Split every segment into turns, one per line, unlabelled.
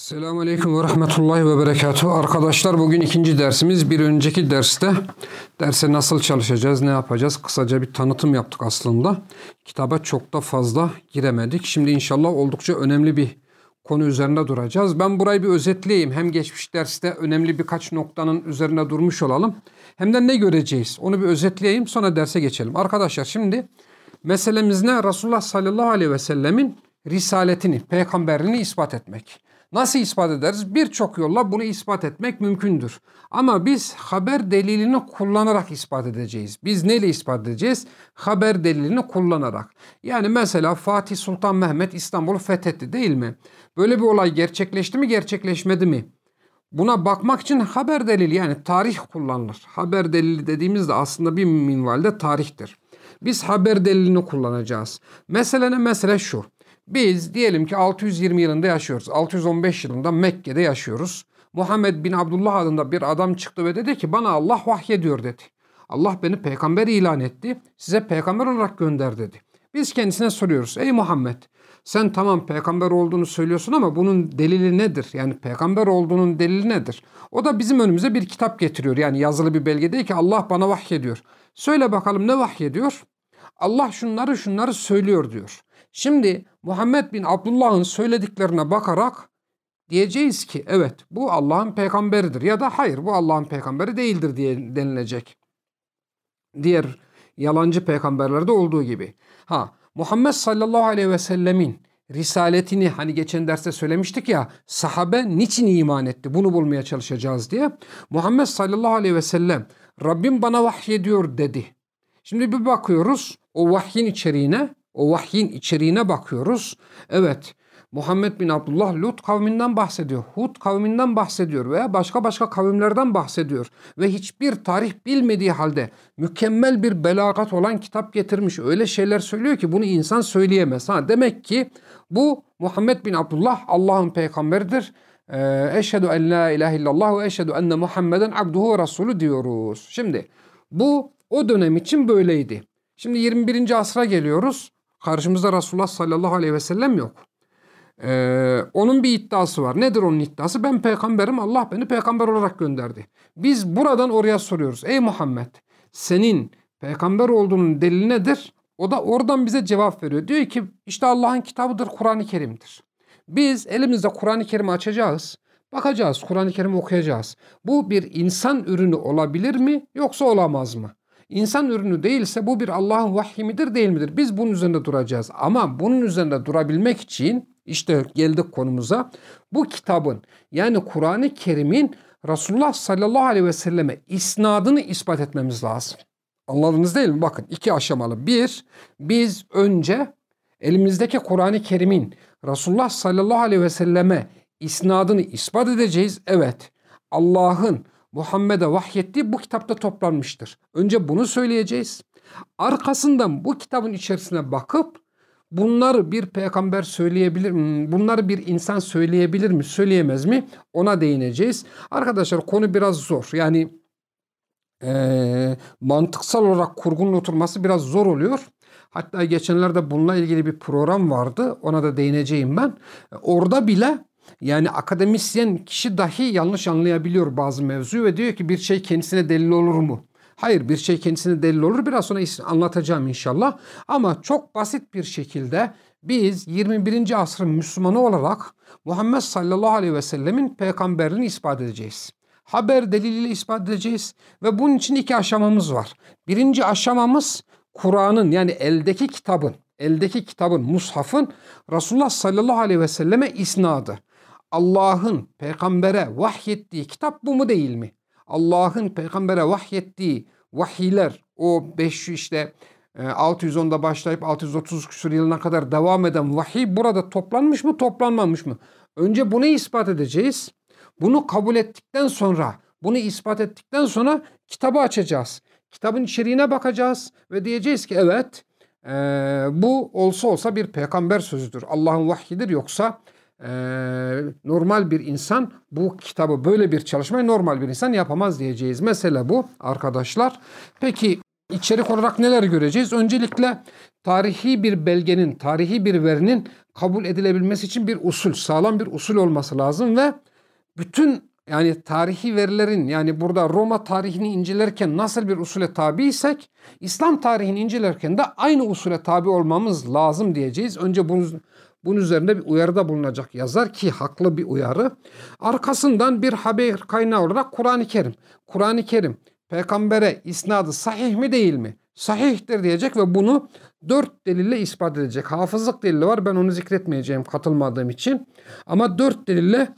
Selamun Aleyküm ve Rahmetullahi ve Berekatuhu. Arkadaşlar bugün ikinci dersimiz. Bir önceki derste derse nasıl çalışacağız, ne yapacağız? Kısaca bir tanıtım yaptık aslında. Kitaba çok da fazla giremedik. Şimdi inşallah oldukça önemli bir konu üzerinde duracağız. Ben burayı bir özetleyeyim. Hem geçmiş derste önemli birkaç noktanın üzerine durmuş olalım. Hem de ne göreceğiz? Onu bir özetleyeyim sonra derse geçelim. Arkadaşlar şimdi meselemiz ne? Resulullah sallallahu aleyhi ve sellemin risaletini, peygamberliğini ispat etmek. Nasıl ispat ederiz? Birçok yolla bunu ispat etmek mümkündür. Ama biz haber delilini kullanarak ispat edeceğiz. Biz neyle ispat edeceğiz? Haber delilini kullanarak. Yani mesela Fatih Sultan Mehmet İstanbul'u fethetti değil mi? Böyle bir olay gerçekleşti mi gerçekleşmedi mi? Buna bakmak için haber delili yani tarih kullanılır. Haber delili dediğimizde aslında bir minvalde tarihtir. Biz haber delilini kullanacağız. Mesele ne? Mesele şu. Biz diyelim ki 620 yılında yaşıyoruz. 615 yılında Mekke'de yaşıyoruz. Muhammed bin Abdullah adında bir adam çıktı ve dedi ki bana Allah vahyediyor dedi. Allah beni peygamber ilan etti. Size peygamber olarak gönder dedi. Biz kendisine soruyoruz. Ey Muhammed sen tamam peygamber olduğunu söylüyorsun ama bunun delili nedir? Yani peygamber olduğunun delili nedir? O da bizim önümüze bir kitap getiriyor. Yani yazılı bir belge değil ki Allah bana vahyediyor. Söyle bakalım ne vahyediyor? Allah şunları şunları söylüyor diyor. Şimdi Muhammed bin Abdullah'ın söylediklerine bakarak diyeceğiz ki evet bu Allah'ın peygamberidir ya da hayır bu Allah'ın peygamberi değildir diye denilecek. Diğer yalancı peygamberlerde olduğu gibi. Ha Muhammed sallallahu aleyhi ve sellemin risaletini hani geçen derste söylemiştik ya sahabe niçin iman etti bunu bulmaya çalışacağız diye. Muhammed sallallahu aleyhi ve sellem Rabbim bana vahyediyor dedi. Şimdi bir bakıyoruz o vahyin içeriğine o vahyin içeriğine bakıyoruz. Evet Muhammed bin Abdullah Lut kavminden bahsediyor. Hud kavminden bahsediyor veya başka başka kavimlerden bahsediyor. Ve hiçbir tarih bilmediği halde mükemmel bir belagat olan kitap getirmiş. Öyle şeyler söylüyor ki bunu insan söyleyemez. Ha, demek ki bu Muhammed bin Abdullah Allah'ın peygamberidir. Ee, eşhedü en la ilahe illallah ve eşhedü enne Muhammeden abduhu rasulü diyoruz. Şimdi bu o dönem için böyleydi. Şimdi 21. asra geliyoruz. Karşımızda Resulullah sallallahu aleyhi ve sellem yok. Ee, onun bir iddiası var. Nedir onun iddiası? Ben peygamberim Allah beni peygamber olarak gönderdi. Biz buradan oraya soruyoruz. Ey Muhammed senin peygamber olduğunun delili nedir? O da oradan bize cevap veriyor. Diyor ki işte Allah'ın kitabıdır Kur'an-ı Kerim'dir. Biz elimizde Kur'an-ı Kerim'i açacağız. Bakacağız Kur'an-ı Kerim'i okuyacağız. Bu bir insan ürünü olabilir mi yoksa olamaz mı? İnsan ürünü değilse bu bir Allah'ın vahyi midir değil midir? Biz bunun üzerinde duracağız. Ama bunun üzerinde durabilmek için işte geldik konumuza. Bu kitabın yani Kur'an-ı Kerim'in Resulullah sallallahu aleyhi ve selleme isnadını ispat etmemiz lazım. Anladınız değil mi? Bakın iki aşamalı. Bir, biz önce elimizdeki Kur'an-ı Kerim'in Resulullah sallallahu aleyhi ve selleme isnadını ispat edeceğiz. Evet, Allah'ın Muhammed'e vahyettiği bu kitapta toplanmıştır. Önce bunu söyleyeceğiz. Arkasından bu kitabın içerisine bakıp bunları bir peygamber söyleyebilir mi? Bunları bir insan söyleyebilir mi? Söyleyemez mi? Ona değineceğiz. Arkadaşlar konu biraz zor. Yani e, mantıksal olarak kurgunun oturması biraz zor oluyor. Hatta geçenlerde bununla ilgili bir program vardı. Ona da değineceğim ben. Orada bile yani akademisyen kişi dahi yanlış anlayabiliyor bazı mevzuyu ve diyor ki bir şey kendisine delil olur mu? Hayır bir şey kendisine delil olur. Biraz sonra anlatacağım inşallah. Ama çok basit bir şekilde biz 21. asrın Müslümanı olarak Muhammed sallallahu aleyhi ve sellemin peygamberliğini ispat edeceğiz. Haber deliliyle ispat edeceğiz ve bunun için iki aşamamız var. Birinci aşamamız Kur'an'ın yani eldeki kitabın, eldeki kitabın, mushafın Resulullah sallallahu aleyhi ve selleme isnadı. Allah'ın peygambere vahyettiği kitap bu mu değil mi? Allah'ın peygambere vahyettiği vahiyler o 500 işte 610'da e, başlayıp 630 küsur yılına kadar devam eden vahiy burada toplanmış mı toplanmamış mı? Önce bunu ispat edeceğiz. Bunu kabul ettikten sonra, bunu ispat ettikten sonra kitabı açacağız. Kitabın içeriğine bakacağız ve diyeceğiz ki evet e, bu olsa olsa bir peygamber sözüdür. Allah'ın vahyidir yoksa ee, normal bir insan bu kitabı böyle bir çalışmayı normal bir insan yapamaz diyeceğiz. Mesela bu arkadaşlar. Peki içerik olarak neler göreceğiz? Öncelikle tarihi bir belgenin, tarihi bir verinin kabul edilebilmesi için bir usul, sağlam bir usul olması lazım ve bütün yani tarihi verilerin yani burada Roma tarihini incelerken nasıl bir usule tabiysek İslam tarihini incelerken de aynı usule tabi olmamız lazım diyeceğiz. Önce bunun, bunun üzerinde bir uyarıda bulunacak yazar ki haklı bir uyarı. Arkasından bir haber kaynağı olarak Kur'an-ı Kerim. Kur'an-ı Kerim peygambere isnadı sahih mi değil mi? Sahihtir diyecek ve bunu dört delille ispat edecek. Hafızlık delili var ben onu zikretmeyeceğim katılmadığım için. Ama dört delille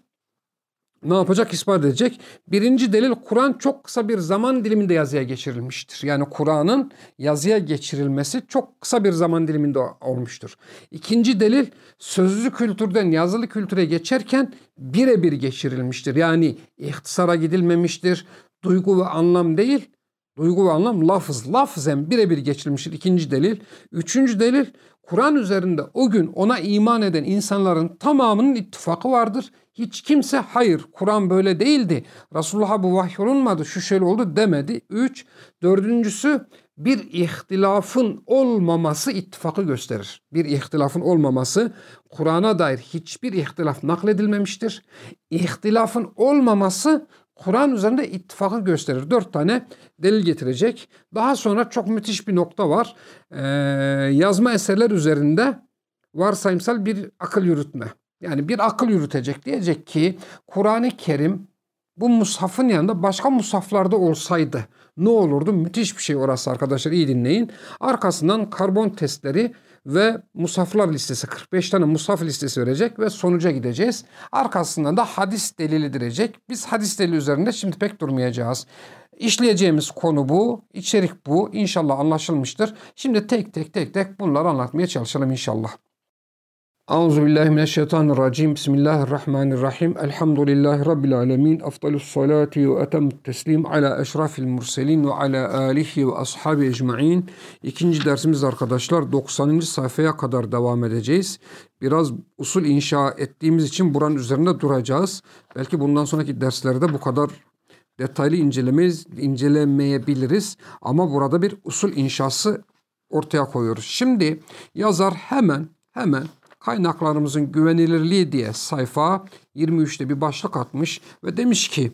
ne yapacak? ispat edecek. Birinci delil Kur'an çok kısa bir zaman diliminde yazıya geçirilmiştir. Yani Kur'an'ın yazıya geçirilmesi çok kısa bir zaman diliminde olmuştur. İkinci delil sözlü kültürden yazılı kültüre geçerken birebir geçirilmiştir. Yani ihtisara gidilmemiştir. Duygu ve anlam değil, duygu ve anlam lafız, lafzen birebir geçirilmiştir. İkinci delil. Üçüncü delil Kur'an üzerinde o gün ona iman eden insanların tamamının ittifakı vardır. Hiç kimse hayır Kur'an böyle değildi. Resulullah'a bu vahyolunmadı şu şöyle oldu demedi. Üç, dördüncüsü bir ihtilafın olmaması ittifakı gösterir. Bir ihtilafın olmaması Kur'an'a dair hiçbir ihtilaf nakledilmemiştir. İhtilafın olmaması Kur'an üzerinde ittifakı gösterir. Dört tane delil getirecek. Daha sonra çok müthiş bir nokta var. Ee, yazma eserler üzerinde varsayımsal bir akıl yürütme. Yani bir akıl yürütecek. Diyecek ki Kur'an-ı Kerim bu mushafın yanında başka musaflarda olsaydı ne olurdu? Müthiş bir şey orası arkadaşlar iyi dinleyin. Arkasından karbon testleri ve musaflar listesi 45 tane musaf listesi verecek ve sonuca gideceğiz. Arkasından da hadis delili direcek. Biz hadis delili üzerinde şimdi pek durmayacağız. İşleyeceğimiz konu bu, içerik bu. İnşallah anlaşılmıştır. Şimdi tek tek tek tek bunları anlatmaya çalışalım inşallah. Euzu billahi mineşşeytanirracim. Bismillahirrahmanirrahim. Elhamdülillahi rabbil alamin. Efdalus salati ve etemut teslim ala eşrafil murselin ve ala alihi ve ashabi ecmaîn. İkinci dersimiz arkadaşlar 90. sayfaya kadar devam edeceğiz. Biraz usul inşa ettiğimiz için buranın üzerinde duracağız. Belki bundan sonraki derslerde bu kadar detaylı incelemeyiz, incelemeyebiliriz. Ama burada bir usul inşası ortaya koyuyoruz. Şimdi yazar hemen hemen kaynaklarımızın güvenilirliği diye sayfa 23'te bir başlık atmış ve demiş ki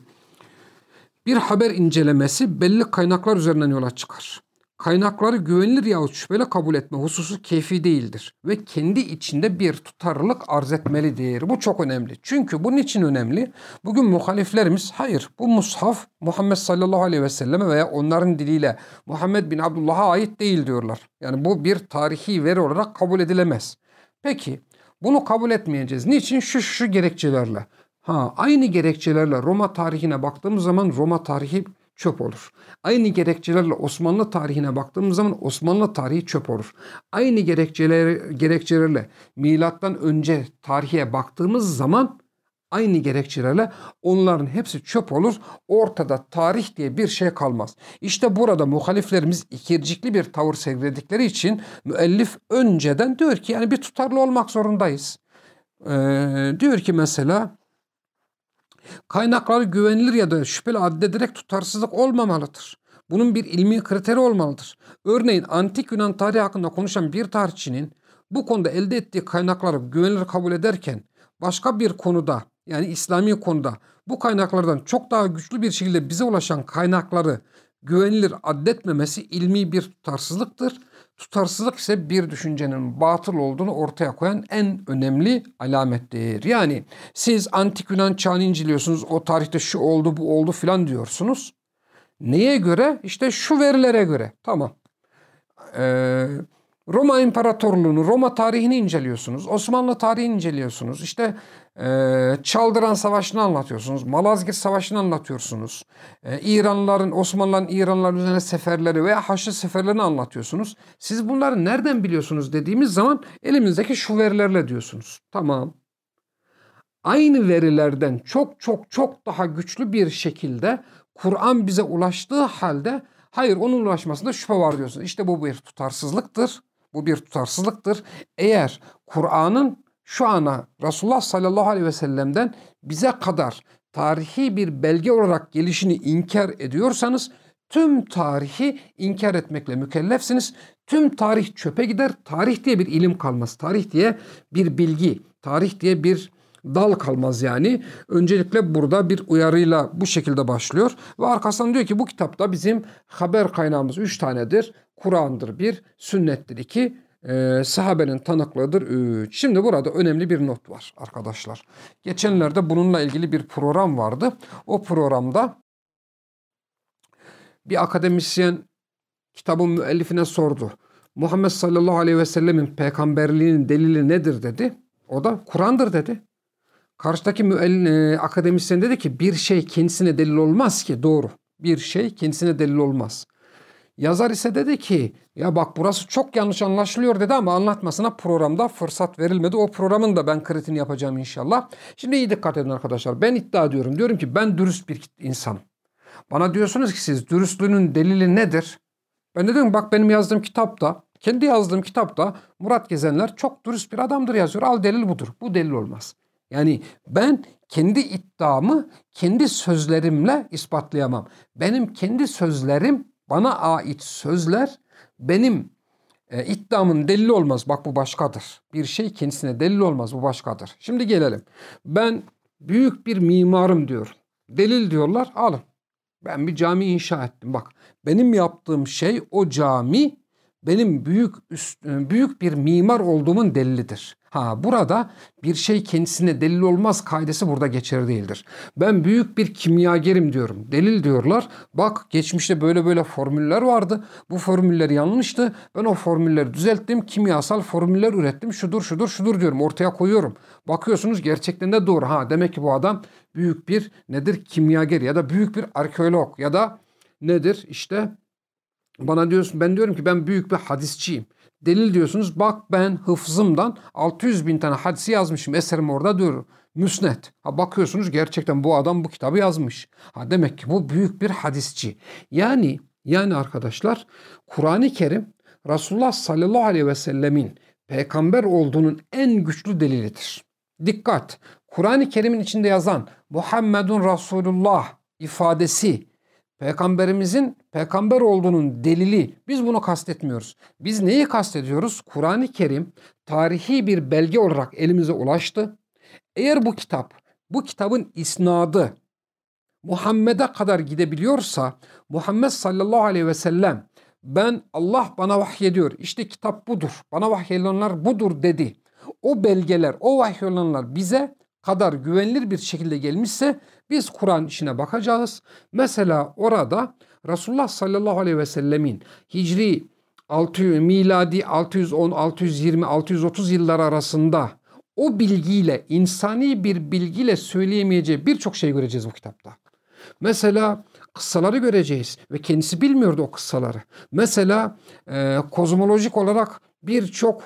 bir haber incelemesi belli kaynaklar üzerinden yola çıkar. Kaynakları güvenilir yahut şüpheli kabul etme hususu keyfi değildir ve kendi içinde bir tutarlılık arz etmelidir. Bu çok önemli. Çünkü bunun için önemli. Bugün muhaliflerimiz hayır bu mushaf Muhammed sallallahu aleyhi ve selleme veya onların diliyle Muhammed bin Abdullah'a ait değil diyorlar. Yani bu bir tarihi veri olarak kabul edilemez. Peki bunu kabul etmeyeceğiz. Niçin? Şu şu gerekçelerle. Ha, aynı gerekçelerle Roma tarihine baktığımız zaman Roma tarihi çöp olur. Aynı gerekçelerle Osmanlı tarihine baktığımız zaman Osmanlı tarihi çöp olur. Aynı gerekçeler, gerekçelerle milattan önce tarihe baktığımız zaman aynı gerekçelerle onların hepsi çöp olur. Ortada tarih diye bir şey kalmaz. İşte burada muhaliflerimiz ikircikli bir tavır sergiledikleri için müellif önceden diyor ki yani bir tutarlı olmak zorundayız. Ee, diyor ki mesela kaynakları güvenilir ya da şüpheli addederek tutarsızlık olmamalıdır. Bunun bir ilmi kriteri olmalıdır. Örneğin antik Yunan tarihi hakkında konuşan bir tarihçinin bu konuda elde ettiği kaynakları güvenilir kabul ederken başka bir konuda yani İslami konuda bu kaynaklardan çok daha güçlü bir şekilde bize ulaşan kaynakları güvenilir addetmemesi ilmi bir tutarsızlıktır. Tutarsızlık ise bir düşüncenin batıl olduğunu ortaya koyan en önemli alamettir. Yani siz antik Yunan çağını inceliyorsunuz. O tarihte şu oldu bu oldu filan diyorsunuz. Neye göre? İşte şu verilere göre. Tamam. Ee, Roma İmparatorluğunu, Roma tarihini inceliyorsunuz. Osmanlı tarihini inceliyorsunuz. İşte e, Çaldıran Savaşı'nı anlatıyorsunuz. Malazgirt Savaşı'nı anlatıyorsunuz. E, İranlıların, Osmanlıların İranlıların üzerine seferleri veya Haçlı seferlerini anlatıyorsunuz. Siz bunları nereden biliyorsunuz dediğimiz zaman elimizdeki şu verilerle diyorsunuz. Tamam. Aynı verilerden çok çok çok daha güçlü bir şekilde Kur'an bize ulaştığı halde hayır onun ulaşmasında şüphe var diyorsunuz. İşte bu bir tutarsızlıktır. Bu bir tutarsızlıktır. Eğer Kur'an'ın şu ana Resulullah sallallahu aleyhi ve sellem'den bize kadar tarihi bir belge olarak gelişini inkar ediyorsanız tüm tarihi inkar etmekle mükellefsiniz. Tüm tarih çöpe gider. Tarih diye bir ilim kalmaz. Tarih diye bir bilgi, tarih diye bir dal kalmaz yani. Öncelikle burada bir uyarıyla bu şekilde başlıyor. Ve arkasından diyor ki bu kitapta bizim haber kaynağımız üç tanedir. Kur'an'dır bir, sünnettir iki, e, sahabenin tanıklığıdır üç. Şimdi burada önemli bir not var arkadaşlar. Geçenlerde bununla ilgili bir program vardı. O programda bir akademisyen kitabın müellifine sordu. Muhammed sallallahu aleyhi ve sellemin peygamberliğinin delili nedir dedi. O da Kur'an'dır dedi. Karşıdaki müell e, akademisyen dedi ki bir şey kendisine delil olmaz ki doğru. Bir şey kendisine delil olmaz. Yazar ise dedi ki ya bak burası çok yanlış anlaşılıyor dedi ama anlatmasına programda fırsat verilmedi. O programın da ben kritini yapacağım inşallah. Şimdi iyi dikkat edin arkadaşlar. Ben iddia ediyorum. Diyorum ki ben dürüst bir insanım. Bana diyorsunuz ki siz dürüstlüğünün delili nedir? Ben de diyorum bak benim yazdığım kitapta, kendi yazdığım kitapta Murat Gezenler çok dürüst bir adamdır yazıyor. Al delil budur. Bu delil olmaz. Yani ben kendi iddiamı kendi sözlerimle ispatlayamam. Benim kendi sözlerim bana ait sözler benim e, iddiamın delili olmaz. Bak bu başkadır. Bir şey kendisine delil olmaz. Bu başkadır. Şimdi gelelim. Ben büyük bir mimarım diyor. Delil diyorlar. Alın. Ben bir cami inşa ettim. Bak benim yaptığım şey o cami benim büyük üst, e, büyük bir mimar olduğumun delilidir. Ha burada bir şey kendisine delil olmaz kaidesi burada geçerli değildir. Ben büyük bir kimyagerim diyorum. Delil diyorlar. Bak geçmişte böyle böyle formüller vardı. Bu formüller yanlıştı. Ben o formülleri düzelttim. Kimyasal formüller ürettim. Şudur şudur şudur diyorum. Ortaya koyuyorum. Bakıyorsunuz gerçekten de doğru. Ha demek ki bu adam büyük bir nedir? Kimyager ya da büyük bir arkeolog ya da nedir? İşte bana diyorsun ben diyorum ki ben büyük bir hadisçiyim. Delil diyorsunuz bak ben hıfzımdan 600 bin tane hadisi yazmışım eserim orada diyor. Müsnet. Ha bakıyorsunuz gerçekten bu adam bu kitabı yazmış. Ha demek ki bu büyük bir hadisçi. Yani yani arkadaşlar Kur'an-ı Kerim Resulullah sallallahu aleyhi ve sellemin peygamber olduğunun en güçlü delilidir. Dikkat! Kur'an-ı Kerim'in içinde yazan Muhammedun Resulullah ifadesi Peygamberimizin peygamber olduğunun delili. Biz bunu kastetmiyoruz. Biz neyi kastediyoruz? Kur'an-ı Kerim tarihi bir belge olarak elimize ulaştı. Eğer bu kitap, bu kitabın isnadı Muhammed'e kadar gidebiliyorsa Muhammed sallallahu aleyhi ve sellem ben Allah bana vahyediyor. İşte kitap budur. Bana vahyedilenler budur dedi. O belgeler, o vahyedilenler bize kadar güvenilir bir şekilde gelmişse biz Kur'an işine bakacağız. Mesela orada Resulullah sallallahu aleyhi ve sellemin Hicri 600, miladi 610, 620, 630 yıllar arasında o bilgiyle, insani bir bilgiyle söyleyemeyeceği birçok şey göreceğiz bu kitapta. Mesela kıssaları göreceğiz ve kendisi bilmiyordu o kıssaları. Mesela e, kozmolojik olarak birçok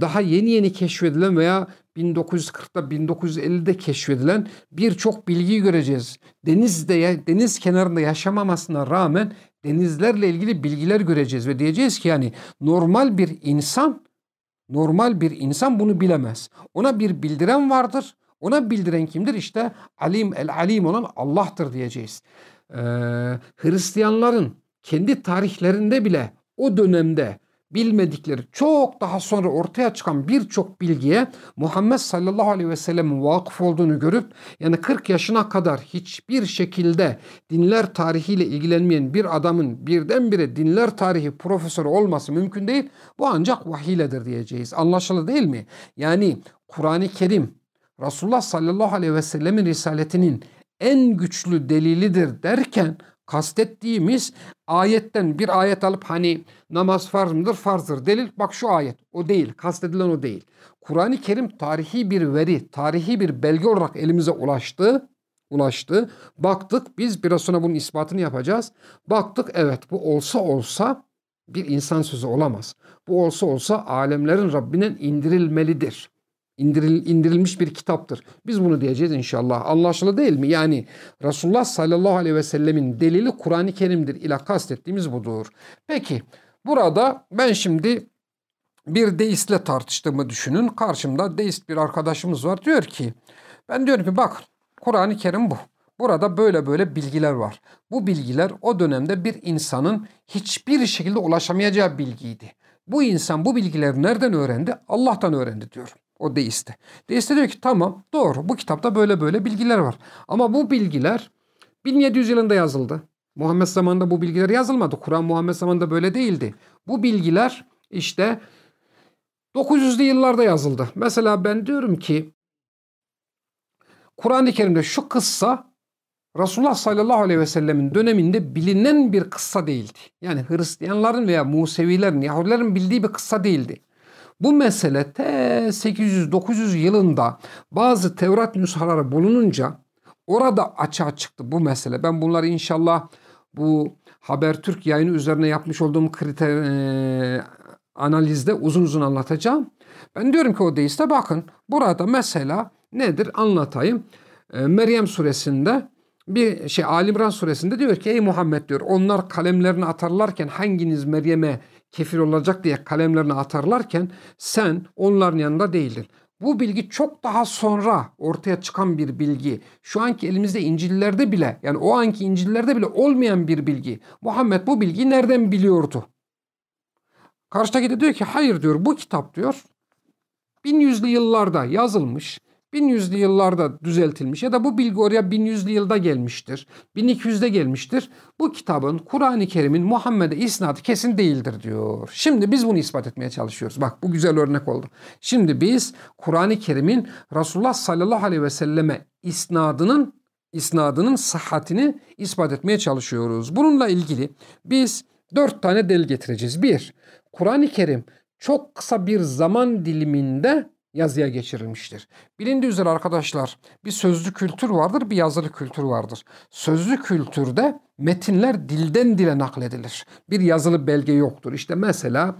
daha yeni yeni keşfedilen veya 1940'da 1950'de keşfedilen birçok bilgiyi göreceğiz. Denizde deniz kenarında yaşamamasına rağmen denizlerle ilgili bilgiler göreceğiz ve diyeceğiz ki yani normal bir insan normal bir insan bunu bilemez. Ona bir bildiren vardır. Ona bildiren kimdir? İşte alim el alim olan Allah'tır diyeceğiz. Ee, Hristiyanların kendi tarihlerinde bile o dönemde bilmedikleri çok daha sonra ortaya çıkan birçok bilgiye Muhammed sallallahu aleyhi ve sellemin vakıf olduğunu görüp yani 40 yaşına kadar hiçbir şekilde dinler tarihiyle ilgilenmeyen bir adamın birdenbire dinler tarihi profesörü olması mümkün değil. Bu ancak vahiyledir diyeceğiz. Anlaşılır değil mi? Yani Kur'an-ı Kerim Resulullah sallallahu aleyhi ve sellemin risaletinin en güçlü delilidir derken kastettiğimiz ayetten bir ayet alıp hani namaz farz mıdır? Farzdır. Delil bak şu ayet. O değil. Kastedilen o değil. Kur'an-ı Kerim tarihi bir veri, tarihi bir belge olarak elimize ulaştı. Ulaştı. Baktık biz biraz sonra bunun ispatını yapacağız. Baktık evet bu olsa olsa bir insan sözü olamaz. Bu olsa olsa alemlerin Rabbinin indirilmelidir indiril, indirilmiş bir kitaptır. Biz bunu diyeceğiz inşallah. Anlaşılı değil mi? Yani Resulullah sallallahu aleyhi ve sellemin delili Kur'an-ı Kerim'dir ile kastettiğimiz budur. Peki burada ben şimdi bir deistle tartıştığımı düşünün. Karşımda deist bir arkadaşımız var. Diyor ki ben diyorum ki bak Kur'an-ı Kerim bu. Burada böyle böyle bilgiler var. Bu bilgiler o dönemde bir insanın hiçbir şekilde ulaşamayacağı bilgiydi. Bu insan bu bilgileri nereden öğrendi? Allah'tan öğrendi diyor. O deiste. Deiste diyor ki tamam doğru bu kitapta böyle böyle bilgiler var. Ama bu bilgiler 1700 yılında yazıldı. Muhammed zamanında bu bilgiler yazılmadı. Kur'an Muhammed zamanında böyle değildi. Bu bilgiler işte 900'lü yıllarda yazıldı. Mesela ben diyorum ki Kur'an-ı Kerim'de şu kıssa Resulullah sallallahu aleyhi ve sellemin döneminde bilinen bir kıssa değildi. Yani Hristiyanların veya Musevilerin, Yahudilerin bildiği bir kıssa değildi. Bu mesele te 800-900 yılında bazı Tevrat nüshaları bulununca orada açığa çıktı bu mesele. Ben bunları inşallah bu Habertürk yayını üzerine yapmış olduğum kriter e, analizde uzun uzun anlatacağım. Ben diyorum ki o deiste bakın burada mesela nedir anlatayım. E, Meryem suresinde bir şey Ali İmran suresinde diyor ki ey Muhammed diyor onlar kalemlerini atarlarken hanginiz Meryem'e kefir olacak diye kalemlerini atarlarken sen onların yanında değildin. Bu bilgi çok daha sonra ortaya çıkan bir bilgi. Şu anki elimizde İncil'lerde bile yani o anki İncil'lerde bile olmayan bir bilgi. Muhammed bu bilgiyi nereden biliyordu? Karşıdaki de diyor ki hayır diyor bu kitap diyor 1100'lü yıllarda yazılmış 1100'lü yıllarda düzeltilmiş ya da bu bilgi oraya 1100'lü yılda gelmiştir. 1200'de gelmiştir. Bu kitabın Kur'an-ı Kerim'in Muhammed'e isnadı kesin değildir diyor. Şimdi biz bunu ispat etmeye çalışıyoruz. Bak bu güzel örnek oldu. Şimdi biz Kur'an-ı Kerim'in Resulullah sallallahu aleyhi ve selleme isnadının isnadının sıhhatini ispat etmeye çalışıyoruz. Bununla ilgili biz dört tane delil getireceğiz. Bir, Kur'an-ı Kerim çok kısa bir zaman diliminde yazıya geçirilmiştir. Bilindiği üzere arkadaşlar bir sözlü kültür vardır bir yazılı kültür vardır. Sözlü kültürde metinler dilden dile nakledilir. Bir yazılı belge yoktur. İşte mesela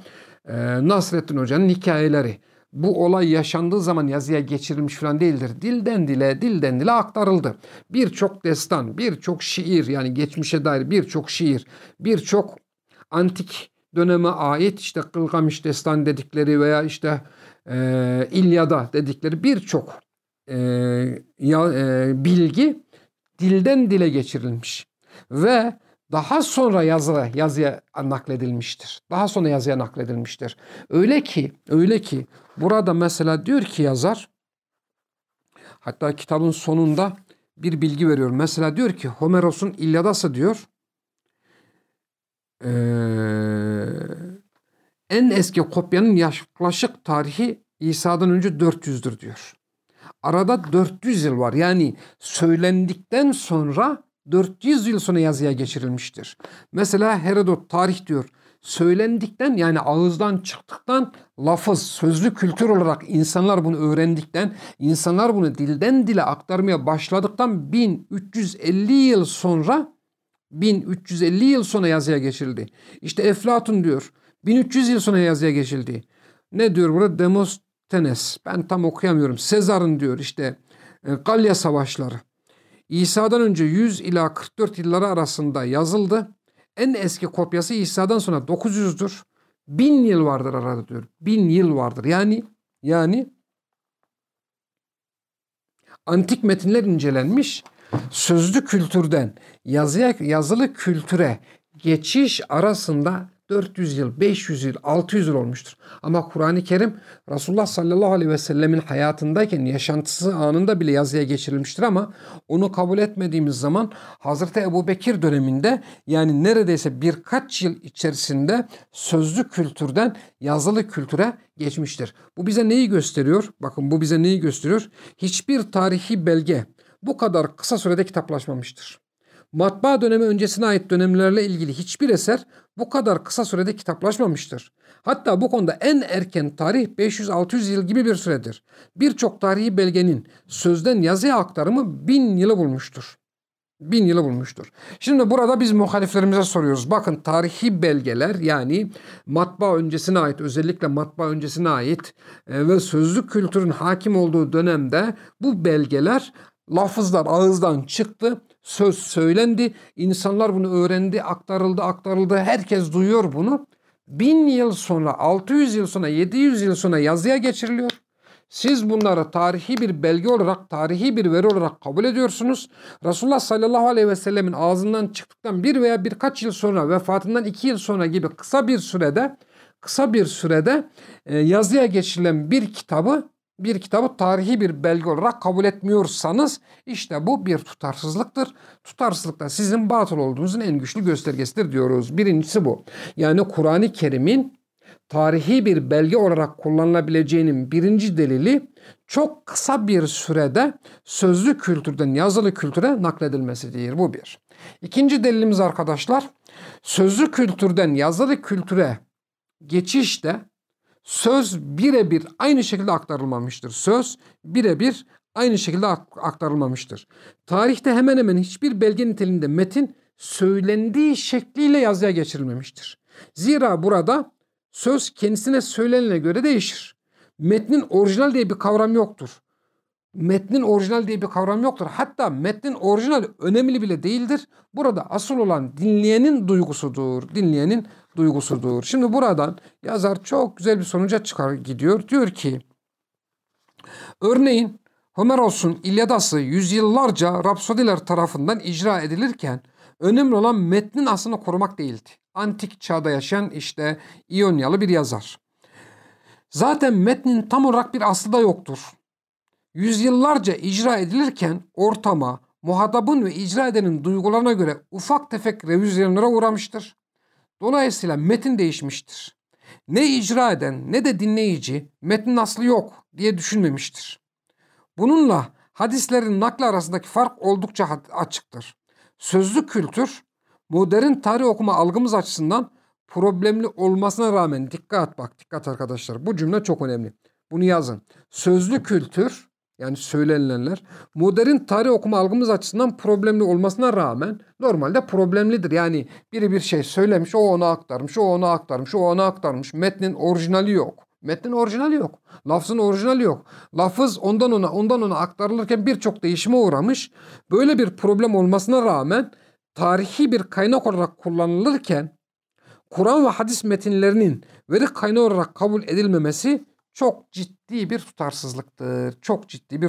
e, Nasrettin Hoca'nın hikayeleri bu olay yaşandığı zaman yazıya geçirilmiş falan değildir. Dilden dile, dilden dile aktarıldı. Birçok destan, birçok şiir yani geçmişe dair birçok şiir, birçok antik döneme ait işte Kılgamış destan dedikleri veya işte e, İlyada dedikleri birçok e, e, bilgi dilden dile geçirilmiş ve daha sonra yazı, yazıya nakledilmiştir. Daha sonra yazıya nakledilmiştir. Öyle ki, öyle ki burada mesela diyor ki yazar, hatta kitabın sonunda bir bilgi veriyor. Mesela diyor ki Homeros'un İlyadası diyor, ee, en eski kopyanın yaklaşık tarihi İsa'dan önce 400'dür diyor. Arada 400 yıl var. Yani söylendikten sonra 400 yıl sonra yazıya geçirilmiştir. Mesela Herodot tarih diyor. Söylendikten yani ağızdan çıktıktan lafız, sözlü kültür olarak insanlar bunu öğrendikten, insanlar bunu dilden dile aktarmaya başladıktan 1350 yıl sonra 1350 yıl sonra yazıya geçildi. İşte Eflatun diyor 1300 yıl sonra yazıya geçildi. Ne diyor burada? Demosthenes. Ben tam okuyamıyorum. Sezar'ın diyor işte e, Galya Savaşları. İsa'dan önce 100 ila 44 yılları arasında yazıldı. En eski kopyası İsa'dan sonra 900'dür. Bin yıl vardır arada diyor. Bin yıl vardır. Yani yani antik metinler incelenmiş. Sözlü kültürden yazıya, yazılı kültüre geçiş arasında 400 yıl, 500 yıl, 600 yıl olmuştur. Ama Kur'an-ı Kerim Resulullah sallallahu aleyhi ve sellemin hayatındayken yaşantısı anında bile yazıya geçirilmiştir ama onu kabul etmediğimiz zaman Hazreti Ebu Bekir döneminde yani neredeyse birkaç yıl içerisinde sözlü kültürden yazılı kültüre geçmiştir. Bu bize neyi gösteriyor? Bakın bu bize neyi gösteriyor? Hiçbir tarihi belge bu kadar kısa sürede kitaplaşmamıştır. Matbaa dönemi öncesine ait dönemlerle ilgili hiçbir eser bu kadar kısa sürede kitaplaşmamıştır. Hatta bu konuda en erken tarih 500-600 yıl gibi bir süredir. Birçok tarihi belgenin sözden yazıya aktarımı bin yılı bulmuştur. Bin yılı bulmuştur. Şimdi burada biz muhaliflerimize soruyoruz. Bakın tarihi belgeler yani matbaa öncesine ait özellikle matbaa öncesine ait e, ve sözlük kültürün hakim olduğu dönemde bu belgeler lafızlar ağızdan çıktı söz söylendi. İnsanlar bunu öğrendi, aktarıldı, aktarıldı. Herkes duyuyor bunu. Bin yıl sonra, 600 yıl sonra, 700 yıl sonra yazıya geçiriliyor. Siz bunları tarihi bir belge olarak, tarihi bir veri olarak kabul ediyorsunuz. Resulullah sallallahu aleyhi ve sellemin ağzından çıktıktan bir veya birkaç yıl sonra, vefatından iki yıl sonra gibi kısa bir sürede, kısa bir sürede e, yazıya geçirilen bir kitabı bir kitabı tarihi bir belge olarak kabul etmiyorsanız işte bu bir tutarsızlıktır. Tutarsızlık da sizin batıl olduğunuzun en güçlü göstergesidir diyoruz. Birincisi bu. Yani Kur'an-ı Kerim'in tarihi bir belge olarak kullanılabileceğinin birinci delili çok kısa bir sürede sözlü kültürden yazılı kültüre nakledilmesidir. Bu bir. İkinci delilimiz arkadaşlar sözlü kültürden yazılı kültüre geçişte söz birebir aynı şekilde aktarılmamıştır. Söz birebir aynı şekilde aktarılmamıştır. Tarihte hemen hemen hiçbir belge niteliğinde metin söylendiği şekliyle yazıya geçirilmemiştir. Zira burada söz kendisine söylenene göre değişir. Metnin orijinal diye bir kavram yoktur. Metnin orijinal diye bir kavram yoktur. Hatta metnin orijinal önemli bile değildir. Burada asıl olan dinleyenin duygusudur. Dinleyenin duygusudur. Şimdi buradan yazar çok güzel bir sonuca çıkar gidiyor. Diyor ki örneğin Homeros'un İlyadası yüzyıllarca rapsodiler tarafından icra edilirken önemli olan metnin aslını korumak değildi. Antik çağda yaşayan işte İyonyalı bir yazar. Zaten metnin tam olarak bir aslı da yoktur. Yüzyıllarca icra edilirken ortama, muhatabın ve icra edenin duygularına göre ufak tefek revizyonlara uğramıştır. Dolayısıyla metin değişmiştir. Ne icra eden ne de dinleyici metnin aslı yok diye düşünmemiştir. Bununla hadislerin nakli arasındaki fark oldukça açıktır. Sözlü kültür modern tarih okuma algımız açısından problemli olmasına rağmen dikkat bak dikkat arkadaşlar bu cümle çok önemli. Bunu yazın. Sözlü kültür yani söylenilenler modern tarih okuma algımız açısından problemli olmasına rağmen normalde problemlidir. Yani biri bir şey söylemiş, o ona aktarmış, o ona aktarmış, o ona aktarmış. Metnin orijinali yok. Metnin orijinali yok. Lafzın orijinali yok. Lafız ondan ona ondan ona aktarılırken birçok değişime uğramış. Böyle bir problem olmasına rağmen tarihi bir kaynak olarak kullanılırken Kur'an ve hadis metinlerinin veri kaynağı olarak kabul edilmemesi çok ciddi bir tutarsızlıktır. Çok ciddi bir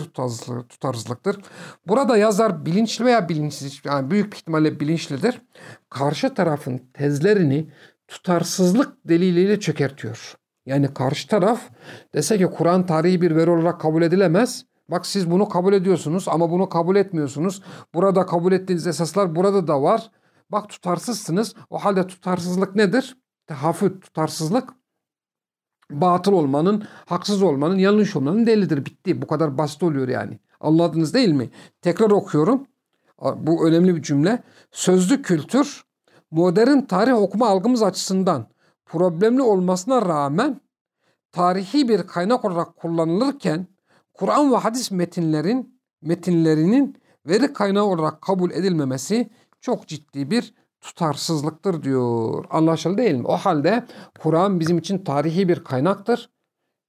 tutarsızlıktır. Burada yazar bilinçli veya bilinçsiz, yani büyük ihtimalle bilinçlidir. Karşı tarafın tezlerini tutarsızlık deliliyle çökertiyor. Yani karşı taraf dese ki Kur'an tarihi bir veri olarak kabul edilemez. Bak siz bunu kabul ediyorsunuz ama bunu kabul etmiyorsunuz. Burada kabul ettiğiniz esaslar burada da var. Bak tutarsızsınız. O halde tutarsızlık nedir? Hafif tutarsızlık batıl olmanın, haksız olmanın, yanlış olmanın delilidir. Bitti. Bu kadar basit oluyor yani. Anladınız değil mi? Tekrar okuyorum. Bu önemli bir cümle. Sözlü kültür modern tarih okuma algımız açısından problemli olmasına rağmen tarihi bir kaynak olarak kullanılırken Kur'an ve hadis metinlerin metinlerinin veri kaynağı olarak kabul edilmemesi çok ciddi bir tutarsızlıktır diyor. Anlaşıldı değil mi? O halde Kur'an bizim için tarihi bir kaynaktır.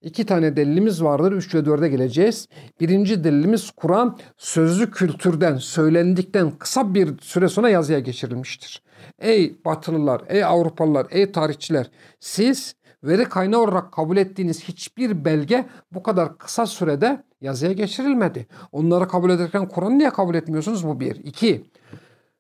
İki tane delilimiz vardır. Üç ve dörde geleceğiz. Birinci delilimiz Kur'an sözlü kültürden, söylendikten kısa bir süre sonra yazıya geçirilmiştir. Ey Batılılar, ey Avrupalılar, ey tarihçiler siz veri kaynağı olarak kabul ettiğiniz hiçbir belge bu kadar kısa sürede yazıya geçirilmedi. Onları kabul ederken Kur'an niye kabul etmiyorsunuz? Bu bir. İki,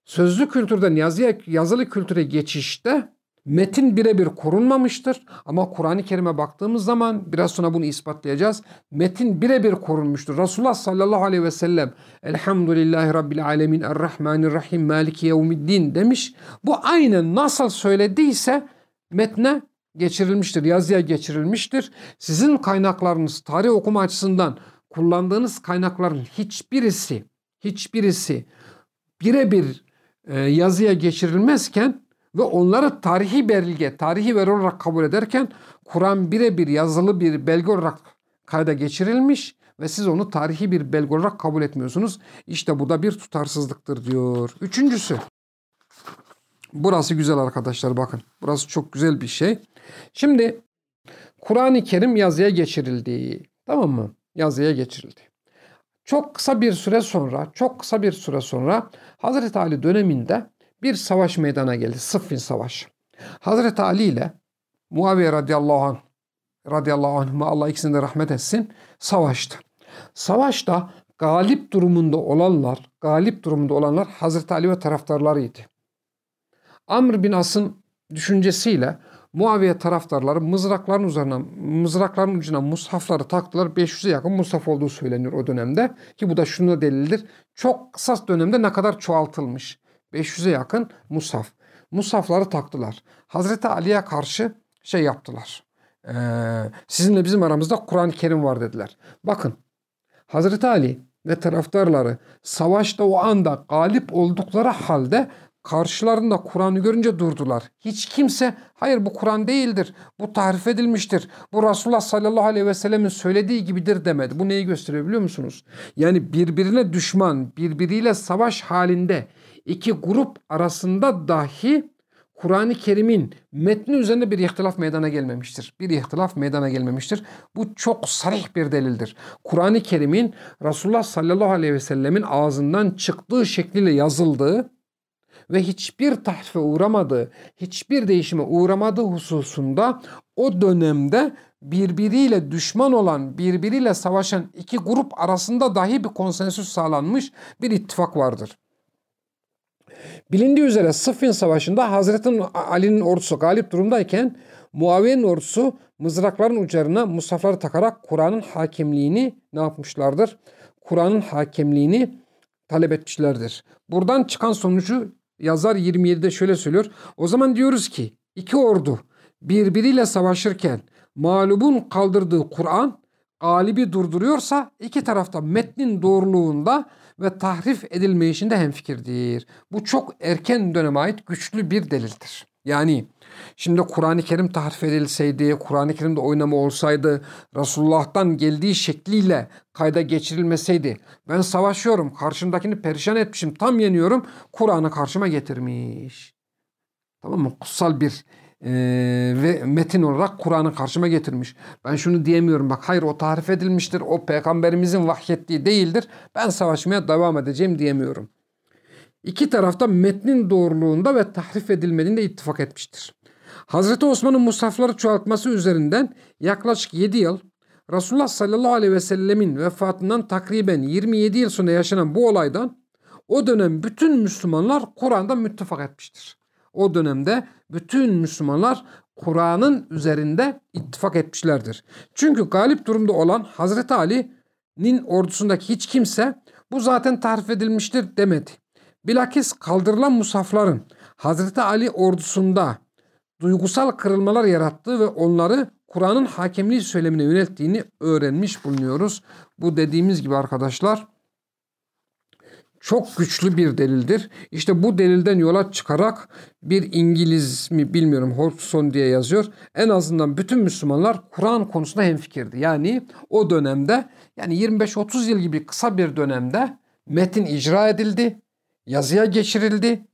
Sözlü kültürden yazıya, yazılı kültüre geçişte metin birebir korunmamıştır. Ama Kur'an-ı Kerim'e baktığımız zaman biraz sonra bunu ispatlayacağız. Metin birebir korunmuştur. Resulullah sallallahu aleyhi ve sellem Elhamdülillahi Rabbil alemin Errahmanirrahim Maliki yevmiddin demiş. Bu aynen nasıl söylediyse metne geçirilmiştir, yazıya geçirilmiştir. Sizin kaynaklarınız tarih okuma açısından kullandığınız kaynakların hiçbirisi hiçbirisi birebir e, yazıya geçirilmezken ve onları tarihi belge, tarihi veri olarak kabul ederken Kur'an birebir yazılı bir belge olarak kayda geçirilmiş ve siz onu tarihi bir belge olarak kabul etmiyorsunuz. İşte bu da bir tutarsızlıktır diyor. Üçüncüsü. Burası güzel arkadaşlar bakın. Burası çok güzel bir şey. Şimdi Kur'an-ı Kerim yazıya geçirildi. Tamam mı? Yazıya geçirildi. Çok kısa bir süre sonra, çok kısa bir süre sonra Hazreti Ali döneminde bir savaş meydana geldi. Sıffin Savaşı. Hazreti Ali ile Muaviye radıyallahu anh radıyallahu anhuma Allah ikisine de rahmet etsin savaştı. Savaşta galip durumunda olanlar, galip durumunda olanlar Hazreti Ali ve taraftarlarıydı. Amr bin As'ın düşüncesiyle Muaviye taraftarları mızrakların üzerine, mızrakların ucuna mushafları taktılar. 500'e yakın mushaf olduğu söyleniyor o dönemde. Ki bu da şunu delildir. Çok kısa dönemde ne kadar çoğaltılmış. 500'e yakın mushaf. Mushafları taktılar. Hazreti Ali'ye karşı şey yaptılar. Ee, sizinle bizim aramızda Kur'an-ı Kerim var dediler. Bakın Hazreti Ali ve taraftarları savaşta o anda galip oldukları halde karşılarında Kur'an'ı görünce durdular. Hiç kimse hayır bu Kur'an değildir, bu tarif edilmiştir, bu Resulullah sallallahu aleyhi ve sellemin söylediği gibidir demedi. Bu neyi gösteriyor biliyor musunuz? Yani birbirine düşman, birbiriyle savaş halinde iki grup arasında dahi Kur'an-ı Kerim'in metni üzerinde bir ihtilaf meydana gelmemiştir. Bir ihtilaf meydana gelmemiştir. Bu çok sarih bir delildir. Kur'an-ı Kerim'in Resulullah sallallahu aleyhi ve sellemin ağzından çıktığı şekliyle yazıldığı ve hiçbir tahrife uğramadığı, hiçbir değişime uğramadığı hususunda o dönemde birbiriyle düşman olan, birbiriyle savaşan iki grup arasında dahi bir konsensüs sağlanmış bir ittifak vardır. Bilindiği üzere Sıffin Savaşı'nda Hazreti Ali'nin ordusu galip durumdayken Muaviye'nin ordusu mızrakların uçlarına musafları takarak Kur'an'ın hakemliğini ne yapmışlardır? Kur'an'ın hakemliğini talep etmişlerdir. Buradan çıkan sonucu yazar 27'de şöyle söylüyor. O zaman diyoruz ki iki ordu birbiriyle savaşırken mağlubun kaldırdığı Kur'an galibi durduruyorsa iki tarafta metnin doğruluğunda ve tahrif edilme işinde hemfikirdir. Bu çok erken döneme ait güçlü bir delildir. Yani şimdi Kur'an-ı Kerim tahrif edilseydi, Kur'an-ı Kerim'de oynama olsaydı, Resulullah'tan geldiği şekliyle kayda geçirilmeseydi, ben savaşıyorum, karşımdakini perişan etmişim, tam yeniyorum, Kur'an'ı karşıma getirmiş. Tamam mı? Kutsal bir e, ve metin olarak Kur'an'ı karşıma getirmiş. Ben şunu diyemiyorum bak hayır o tarif edilmiştir, o peygamberimizin vahyettiği değildir, ben savaşmaya devam edeceğim diyemiyorum. İki tarafta metnin doğruluğunda ve tahrif edilmediğinde ittifak etmiştir. Hazreti Osman'ın musafları çoğaltması üzerinden yaklaşık 7 yıl Resulullah sallallahu aleyhi ve sellemin vefatından takriben 27 yıl sonra yaşanan bu olaydan o dönem bütün Müslümanlar Kur'an'da müttefak etmiştir. O dönemde bütün Müslümanlar Kur'an'ın üzerinde ittifak etmişlerdir. Çünkü galip durumda olan Hazreti Ali'nin ordusundaki hiç kimse bu zaten tarif edilmiştir demedi. Bilakis kaldırılan musafların Hazreti Ali ordusunda duygusal kırılmalar yarattığı ve onları Kur'an'ın hakemliği söylemine yönelttiğini öğrenmiş bulunuyoruz. Bu dediğimiz gibi arkadaşlar çok güçlü bir delildir. İşte bu delilden yola çıkarak bir İngiliz mi bilmiyorum Hodgson diye yazıyor. En azından bütün Müslümanlar Kur'an konusunda hemfikirdi. Yani o dönemde yani 25-30 yıl gibi kısa bir dönemde metin icra edildi yazıya geçirildi.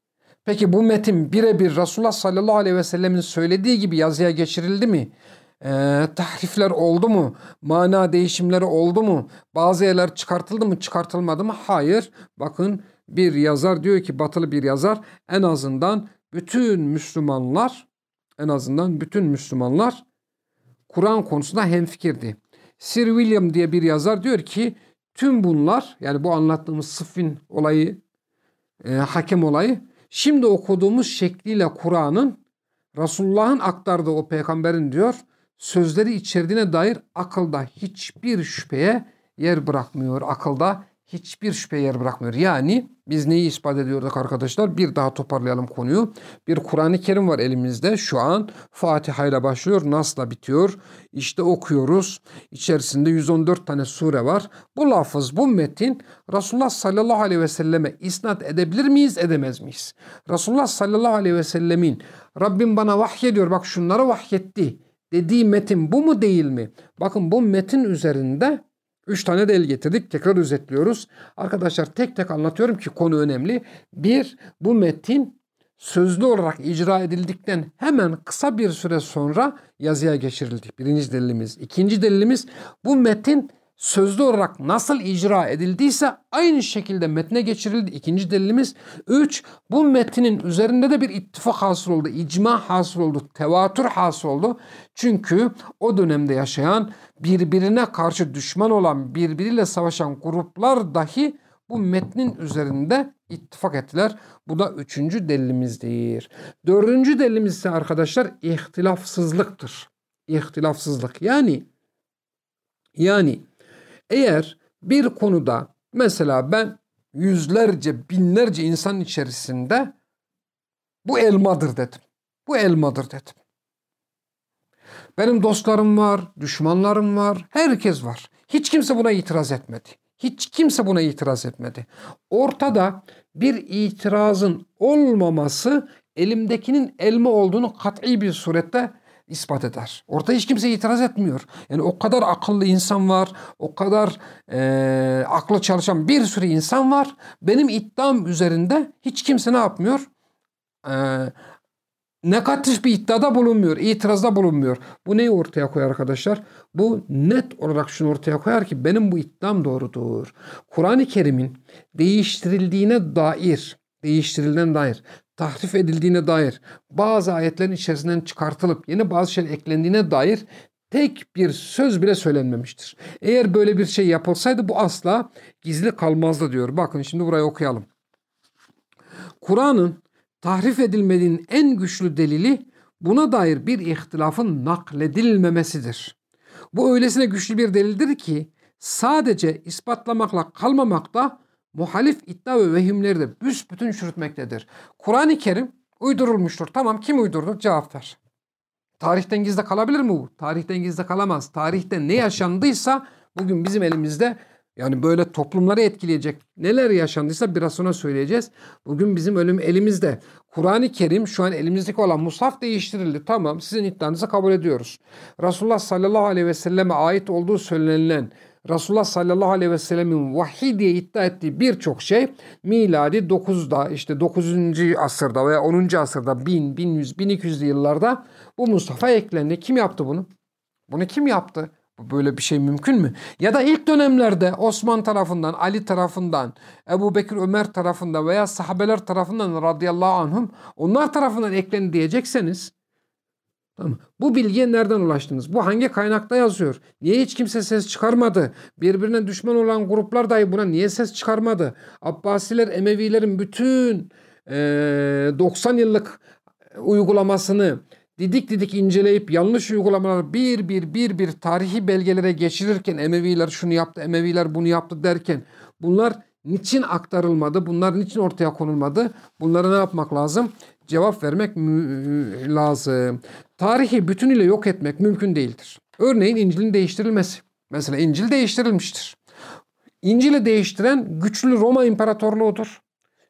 Peki bu metin birebir Resulullah sallallahu aleyhi ve sellemin söylediği gibi yazıya geçirildi mi? Ee, tahrifler oldu mu? Mana değişimleri oldu mu? Bazı yerler çıkartıldı mı çıkartılmadı mı? Hayır. Bakın bir yazar diyor ki batılı bir yazar en azından bütün Müslümanlar en azından bütün Müslümanlar Kur'an konusunda hemfikirdi. Sir William diye bir yazar diyor ki tüm bunlar yani bu anlattığımız sıffin olayı e, hakem olayı. Şimdi okuduğumuz şekliyle Kur'an'ın Resulullah'ın aktardığı o peygamberin diyor sözleri içerdiğine dair akılda hiçbir şüpheye yer bırakmıyor. Akılda hiçbir şüphe yer bırakmıyor. Yani biz neyi ispat ediyorduk arkadaşlar? Bir daha toparlayalım konuyu. Bir Kur'an-ı Kerim var elimizde. Şu an Fatiha ile başlıyor. Nas'la bitiyor. İşte okuyoruz. İçerisinde 114 tane sure var. Bu lafız, bu metin Resulullah sallallahu aleyhi ve selleme isnat edebilir miyiz, edemez miyiz? Resulullah sallallahu aleyhi ve sellemin Rabbim bana vahyediyor. Bak şunları vahyetti dediği metin bu mu değil mi? Bakın bu metin üzerinde Üç tane delil getirdik. Tekrar özetliyoruz. Arkadaşlar tek tek anlatıyorum ki konu önemli. Bir, bu metin sözlü olarak icra edildikten hemen kısa bir süre sonra yazıya geçirildi. Birinci delilimiz. İkinci delilimiz bu metin sözlü olarak nasıl icra edildiyse aynı şekilde metne geçirildi. İkinci delilimiz. Üç, bu metnin üzerinde de bir ittifak hasıl oldu. icma hasıl oldu. Tevatür hasıl oldu. Çünkü o dönemde yaşayan birbirine karşı düşman olan birbiriyle savaşan gruplar dahi bu metnin üzerinde ittifak ettiler. Bu da üçüncü delilimizdir. Dördüncü delilimiz ise arkadaşlar ihtilafsızlıktır. İhtilafsızlık yani yani eğer bir konuda mesela ben yüzlerce binlerce insan içerisinde bu elmadır dedim. Bu elmadır dedim. Benim dostlarım var, düşmanlarım var, herkes var. Hiç kimse buna itiraz etmedi. Hiç kimse buna itiraz etmedi. Ortada bir itirazın olmaması elimdekinin elma olduğunu kat'i bir surette ispat eder. Orada hiç kimse itiraz etmiyor. Yani o kadar akıllı insan var, o kadar e, aklı çalışan bir sürü insan var. Benim iddiam üzerinde hiç kimse ne yapmıyor? E, negatif bir iddiada bulunmuyor, itirazda bulunmuyor. Bu neyi ortaya koyar arkadaşlar? Bu net olarak şunu ortaya koyar ki benim bu iddiam doğrudur. Kur'an-ı Kerim'in değiştirildiğine dair, değiştirildiğine dair, tahrif edildiğine dair, bazı ayetlerin içerisinden çıkartılıp yeni bazı şeyler eklendiğine dair tek bir söz bile söylenmemiştir. Eğer böyle bir şey yapılsaydı bu asla gizli kalmazdı diyor. Bakın şimdi burayı okuyalım. Kur'an'ın tahrif edilmediğinin en güçlü delili buna dair bir ihtilafın nakledilmemesidir. Bu öylesine güçlü bir delildir ki sadece ispatlamakla kalmamakta muhalif iddia ve vehimleri de büsbütün çürütmektedir. Kur'an-ı Kerim uydurulmuştur. Tamam kim uydurdu? Cevap ver. Tarihten gizli kalabilir mi bu? Tarihten gizli kalamaz. Tarihte ne yaşandıysa bugün bizim elimizde yani böyle toplumları etkileyecek neler yaşandıysa biraz sonra söyleyeceğiz. Bugün bizim ölüm elimizde. Kur'an-ı Kerim şu an elimizdeki olan mushaf değiştirildi. Tamam sizin iddianızı kabul ediyoruz. Resulullah sallallahu aleyhi ve selleme ait olduğu söylenilen Resulullah sallallahu aleyhi ve sellemin vahiy diye iddia ettiği birçok şey miladi 9'da işte 9. asırda veya 10. asırda 1000, 1100, 1200'lü yıllarda bu Mustafa eklendi. Kim yaptı bunu? Bunu kim yaptı? Böyle bir şey mümkün mü? Ya da ilk dönemlerde Osman tarafından, Ali tarafından, Ebu Bekir Ömer tarafından veya sahabeler tarafından radıyallahu anhum onlar tarafından eklendi diyecekseniz Tamam. Bu bilgiye nereden ulaştınız? Bu hangi kaynakta yazıyor? Niye hiç kimse ses çıkarmadı? Birbirine düşman olan gruplar dahi buna niye ses çıkarmadı? Abbasiler, Emevilerin bütün e, 90 yıllık uygulamasını didik didik inceleyip yanlış uygulamalar bir bir bir bir tarihi belgelere geçirirken Emeviler şunu yaptı, Emeviler bunu yaptı derken bunlar niçin aktarılmadı? Bunlar niçin ortaya konulmadı? Bunları ne yapmak lazım? Cevap vermek lazım. Tarihi bütünüyle yok etmek mümkün değildir. Örneğin İncil'in değiştirilmesi. Mesela İncil değiştirilmiştir. İncil'i değiştiren güçlü Roma İmparatorluğu'dur.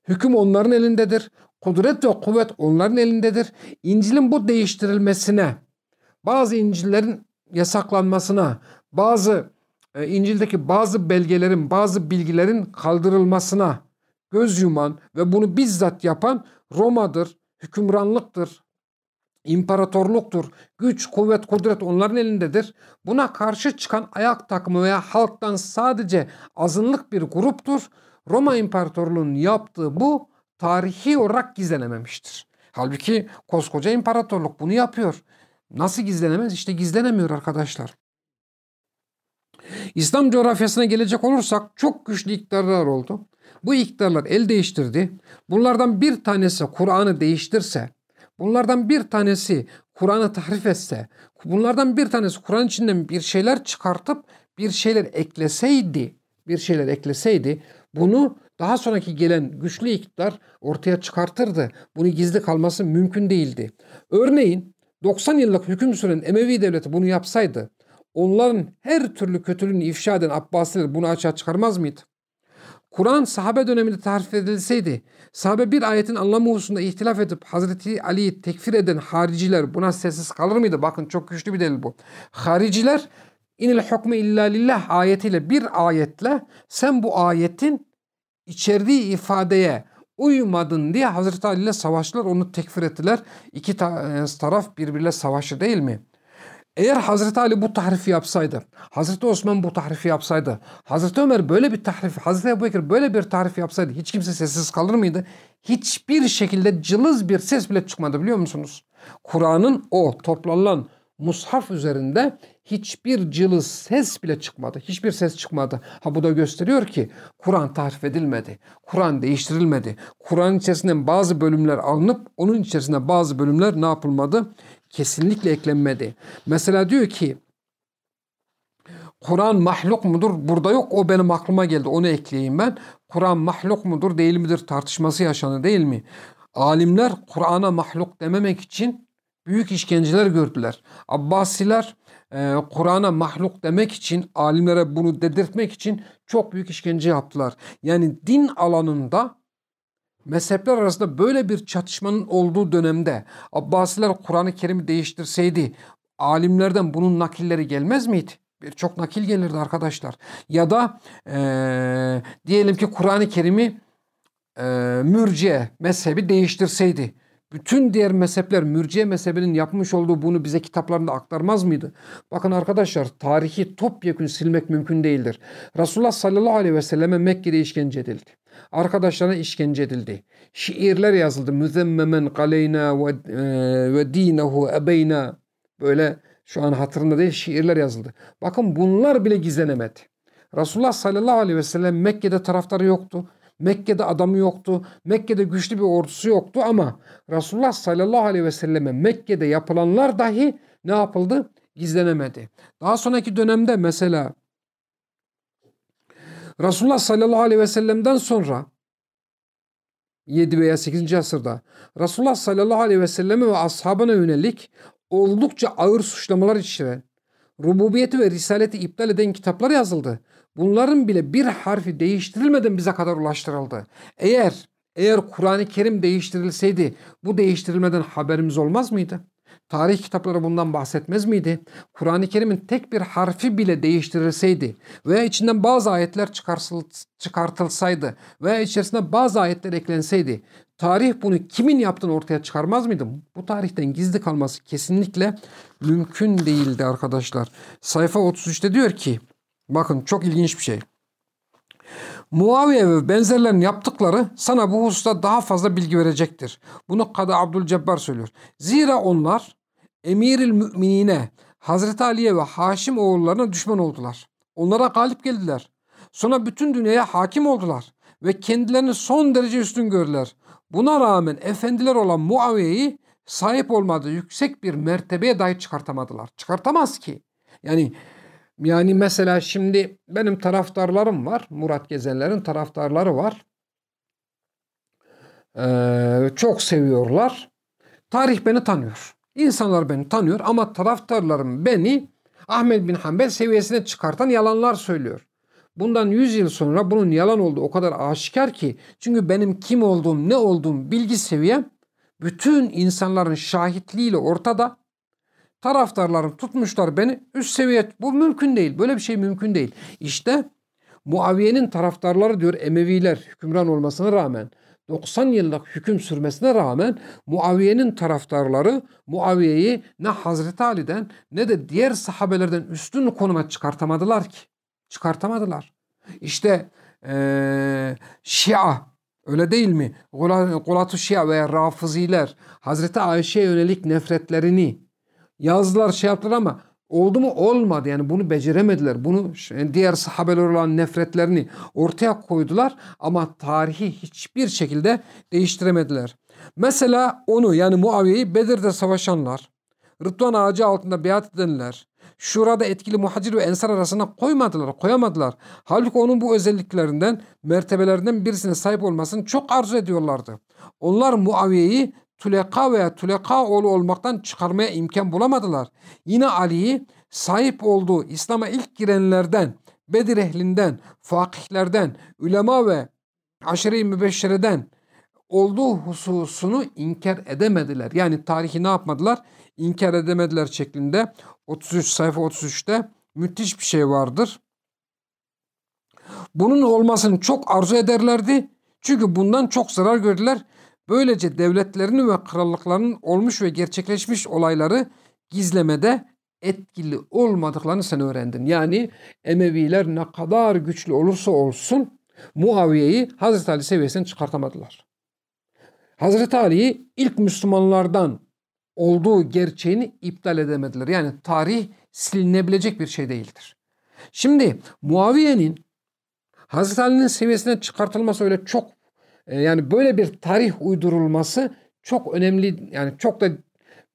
Hüküm onların elindedir. Kudret ve kuvvet onların elindedir. İncil'in bu değiştirilmesine, bazı İncil'lerin yasaklanmasına, bazı e, İncil'deki bazı belgelerin, bazı bilgilerin kaldırılmasına göz yuman ve bunu bizzat yapan Roma'dır, hükümranlıktır, imparatorluktur, güç, kuvvet, kudret onların elindedir. Buna karşı çıkan ayak takımı veya halktan sadece azınlık bir gruptur. Roma İmparatorluğu'nun yaptığı bu tarihi olarak gizlenememiştir. Halbuki koskoca imparatorluk bunu yapıyor. Nasıl gizlenemez? İşte gizlenemiyor arkadaşlar. İslam coğrafyasına gelecek olursak çok güçlü iktidarlar oldu. Bu iktidarlar el değiştirdi. Bunlardan bir tanesi Kur'an'ı değiştirse, bunlardan bir tanesi Kur'an'ı tahrif etse, bunlardan bir tanesi Kur'an içinden bir şeyler çıkartıp bir şeyler ekleseydi, bir şeyler ekleseydi bunu daha sonraki gelen güçlü iktidar ortaya çıkartırdı. Bunu gizli kalması mümkün değildi. Örneğin 90 yıllık hüküm süren Emevi devleti bunu yapsaydı onların her türlü kötülüğünü ifşa eden Abbasiler bunu açığa çıkarmaz mıydı? Kur'an sahabe döneminde tarif edilseydi, sahabe bir ayetin anlamı hususunda ihtilaf edip Hazreti Ali'yi tekfir eden hariciler buna sessiz kalır mıydı? Bakın çok güçlü bir delil bu. Hariciler inil hukme illa lillah ayetiyle bir ayetle sen bu ayetin içerdiği ifadeye uymadın diye Hazreti Ali ile savaştılar. Onu tekfir ettiler. İki e, taraf birbiriyle savaşı değil mi? Eğer Hazreti Ali bu tahrifi yapsaydı, Hazreti Osman bu tahrifi yapsaydı, Hazreti Ömer böyle bir tahrif, Hazreti Ebu Bekir böyle bir tahrif yapsaydı hiç kimse sessiz kalır mıydı? Hiçbir şekilde cılız bir ses bile çıkmadı biliyor musunuz? Kur'an'ın o toplanılan mushaf üzerinde hiçbir cılız ses bile çıkmadı. Hiçbir ses çıkmadı. Ha bu da gösteriyor ki Kur'an tahrif edilmedi. Kur'an değiştirilmedi. Kur'an içerisinden bazı bölümler alınıp onun içerisinde bazı bölümler ne yapılmadı? Kesinlikle eklenmedi. Mesela diyor ki Kur'an mahluk mudur? Burada yok. O benim aklıma geldi. Onu ekleyeyim ben. Kur'an mahluk mudur değil midir tartışması yaşandı değil mi? Alimler Kur'an'a mahluk dememek için büyük işkenceler gördüler. Abbasiler e, Kur'an'a mahluk demek için, alimlere bunu dedirtmek için çok büyük işkence yaptılar. Yani din alanında mezhepler arasında böyle bir çatışmanın olduğu dönemde Abbasiler Kur'an-ı Kerim'i değiştirseydi alimlerden bunun nakilleri gelmez miydi? Birçok nakil gelirdi arkadaşlar. Ya da e, diyelim ki Kur'an-ı Kerim'i e, mürciye mezhebi değiştirseydi bütün diğer mezhepler mürciye mezhebinin yapmış olduğu bunu bize kitaplarında aktarmaz mıydı? Bakın arkadaşlar tarihi topyekun silmek mümkün değildir. Resulullah sallallahu aleyhi ve selleme Mekke'de işkence edildi. Arkadaşlarına işkence edildi. Şiirler yazıldı. Müzemmemen kaleyna ve, e, ve dinehu ebeyna. Böyle şu an hatırında değil şiirler yazıldı. Bakın bunlar bile gizlenemedi. Resulullah sallallahu aleyhi ve sellem Mekke'de taraftarı yoktu. Mekke'de adamı yoktu. Mekke'de güçlü bir ordusu yoktu ama Resulullah sallallahu aleyhi ve selleme Mekke'de yapılanlar dahi ne yapıldı? Gizlenemedi. Daha sonraki dönemde mesela Resulullah sallallahu aleyhi ve sellem'den sonra 7 veya 8. asırda Resulullah sallallahu aleyhi ve selleme ve ashabına yönelik oldukça ağır suçlamalar içeren, rububiyeti ve risaleti iptal eden kitaplar yazıldı. Bunların bile bir harfi değiştirilmeden bize kadar ulaştırıldı. Eğer eğer Kur'an-ı Kerim değiştirilseydi bu değiştirilmeden haberimiz olmaz mıydı? Tarih kitapları bundan bahsetmez miydi? Kur'an-ı Kerim'in tek bir harfi bile değiştirilseydi veya içinden bazı ayetler çıkartılsaydı veya içerisine bazı ayetler eklenseydi tarih bunu kimin yaptığını ortaya çıkarmaz mıydı? Bu tarihten gizli kalması kesinlikle mümkün değildi arkadaşlar. Sayfa 33'te diyor ki bakın çok ilginç bir şey. Muaviye ve benzerlerinin yaptıkları sana bu hususta daha fazla bilgi verecektir. Bunu Kadı Abdülcebbar söylüyor. Zira onlar emiril müminine Hazreti Ali'ye ve Haşim oğullarına düşman oldular. Onlara galip geldiler. Sonra bütün dünyaya hakim oldular ve kendilerini son derece üstün gördüler. Buna rağmen efendiler olan Muaviye'yi sahip olmadığı yüksek bir mertebeye dahi çıkartamadılar. Çıkartamaz ki. Yani yani mesela şimdi benim taraftarlarım var. Murat Gezenler'in taraftarları var. Ee, çok seviyorlar. Tarih beni tanıyor. İnsanlar beni tanıyor ama taraftarlarım beni Ahmet bin Hanbel seviyesine çıkartan yalanlar söylüyor. Bundan 100 yıl sonra bunun yalan olduğu o kadar aşikar ki çünkü benim kim olduğum ne olduğum bilgi seviyem bütün insanların şahitliğiyle ortada. Taraftarlarım tutmuşlar beni üst seviye. Bu mümkün değil. Böyle bir şey mümkün değil. İşte Muaviye'nin taraftarları diyor Emeviler hükümran olmasına rağmen 90 yıllık hüküm sürmesine rağmen Muaviye'nin taraftarları Muaviye'yi ne Hazreti Ali'den ne de diğer sahabelerden üstün konuma çıkartamadılar ki. Çıkartamadılar. İşte ee, Şia öyle değil mi? Gulat-ı Şia veya Rafiziler Hazreti Ayşe'ye yönelik nefretlerini yazdılar şey yaptılar ama oldu mu olmadı yani bunu beceremediler. Bunu diğer sahabeler olan nefretlerini ortaya koydular ama tarihi hiçbir şekilde değiştiremediler. Mesela onu yani Muaviye'yi Bedir'de savaşanlar, Rıdvan ağacı altında biat edenler, Şurada etkili muhacir ve ensar arasına koymadılar, koyamadılar. Halbuki onun bu özelliklerinden, mertebelerinden birisine sahip olmasını çok arzu ediyorlardı. Onlar Muaviye'yi Tuleka veya Tuleka oğlu olmaktan çıkarmaya imkan bulamadılar. Yine Ali'yi sahip olduğu İslam'a ilk girenlerden, Bedir ehlinden, fakihlerden, ulema ve aşire-i mübeşşereden olduğu hususunu inkar edemediler. Yani tarihi ne yapmadılar? İnkar edemediler şeklinde 33 sayfa 33'te müthiş bir şey vardır. Bunun olmasını çok arzu ederlerdi. Çünkü bundan çok zarar gördüler. Böylece devletlerinin ve krallıklarının olmuş ve gerçekleşmiş olayları gizlemede etkili olmadıklarını sen öğrendin. Yani Emeviler ne kadar güçlü olursa olsun Muaviye'yi Hazreti Ali seviyesinden çıkartamadılar. Hazreti Ali'yi ilk Müslümanlardan olduğu gerçeğini iptal edemediler. Yani tarih silinebilecek bir şey değildir. Şimdi Muaviye'nin Hazreti Ali'nin seviyesine çıkartılması öyle çok e, yani böyle bir tarih uydurulması çok önemli yani çok da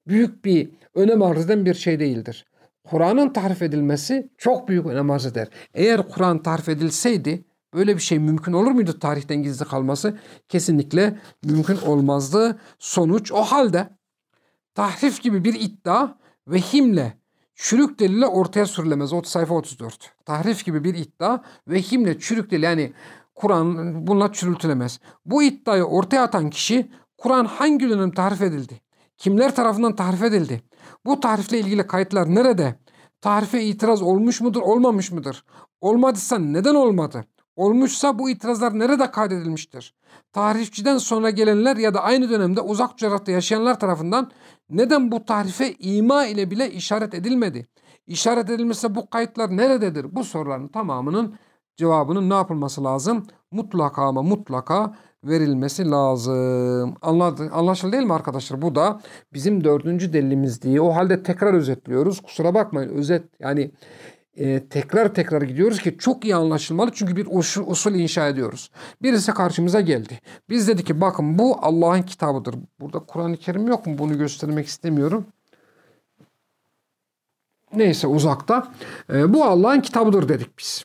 büyük bir önem arz eden bir şey değildir. Kur'an'ın tarif edilmesi çok büyük önem arz eder. Eğer Kur'an tarif edilseydi böyle bir şey mümkün olur muydu tarihten gizli kalması? Kesinlikle mümkün olmazdı. Sonuç o halde tahrif gibi bir iddia vehimle çürük delille ortaya sürülemez. O sayfa 34. Tahrif gibi bir iddia vehimle çürük delil yani Kur'an bununla çürültülemez. Bu iddiayı ortaya atan kişi Kur'an hangi dönem tahrif edildi? Kimler tarafından tahrif edildi? Bu tahrifle ilgili kayıtlar nerede? Tahrife itiraz olmuş mudur, olmamış mıdır? Olmadıysa neden olmadı? Olmuşsa bu itirazlar nerede kaydedilmiştir? Tarihçiden sonra gelenler ya da aynı dönemde uzak coğrafyada yaşayanlar tarafından neden bu tarife ima ile bile işaret edilmedi? İşaret edilmese bu kayıtlar nerededir? Bu soruların tamamının cevabının ne yapılması lazım? Mutlaka ama mutlaka verilmesi lazım. Anladı, anlaşıldı değil mi arkadaşlar? Bu da bizim dördüncü delilimiz diye. O halde tekrar özetliyoruz. Kusura bakmayın özet yani e, tekrar tekrar gidiyoruz ki çok iyi anlaşılmalı. Çünkü bir usul, usul inşa ediyoruz. Birisi karşımıza geldi. Biz dedik ki bakın bu Allah'ın kitabıdır. Burada Kur'an-ı Kerim yok mu? Bunu göstermek istemiyorum. Neyse uzakta. E, bu Allah'ın kitabıdır dedik biz.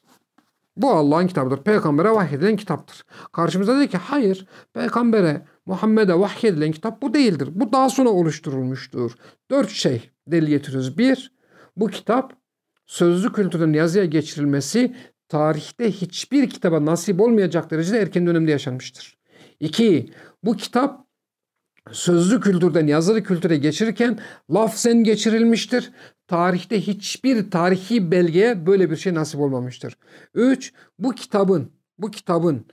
Bu Allah'ın kitabıdır. Peygamber'e vahyedilen kitaptır. Karşımıza dedi ki hayır peygambere Muhammed'e vahyedilen kitap bu değildir. Bu daha sonra oluşturulmuştur. Dört şey delil getiriyoruz. Bir, bu kitap sözlü kültürden yazıya geçirilmesi tarihte hiçbir kitaba nasip olmayacak derecede erken dönemde yaşanmıştır. İki, bu kitap sözlü kültürden yazılı kültüre geçirirken lafzen geçirilmiştir. Tarihte hiçbir tarihi belgeye böyle bir şey nasip olmamıştır. 3. Bu kitabın bu kitabın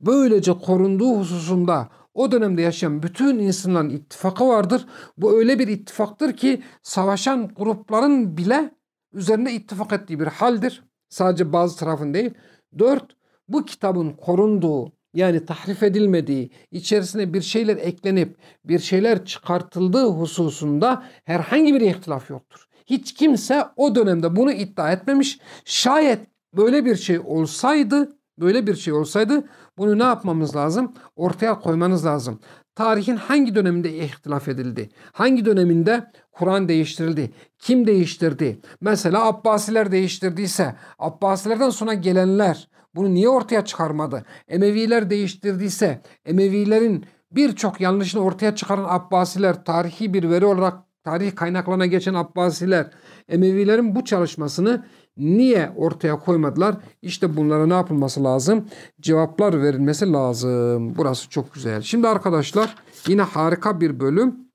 böylece korunduğu hususunda o dönemde yaşayan bütün insanların ittifakı vardır. Bu öyle bir ittifaktır ki savaşan grupların bile üzerinde ittifak ettiği bir haldir. Sadece bazı tarafın değil. 4. Bu kitabın korunduğu yani tahrif edilmediği, içerisine bir şeyler eklenip bir şeyler çıkartıldığı hususunda herhangi bir ihtilaf yoktur. Hiç kimse o dönemde bunu iddia etmemiş. Şayet böyle bir şey olsaydı, böyle bir şey olsaydı bunu ne yapmamız lazım? Ortaya koymanız lazım. Tarihin hangi döneminde ihtilaf edildi? Hangi döneminde Kur'an değiştirildi? Kim değiştirdi? Mesela Abbasiler değiştirdiyse, Abbasilerden sonra gelenler bunu niye ortaya çıkarmadı? Emeviler değiştirdiyse, Emevilerin birçok yanlışını ortaya çıkaran Abbasiler tarihi bir veri olarak tarih kaynaklarına geçen Abbasiler Emevilerin bu çalışmasını niye ortaya koymadılar? İşte bunlara ne yapılması lazım? Cevaplar verilmesi lazım. Burası çok güzel. Şimdi arkadaşlar yine harika bir bölüm.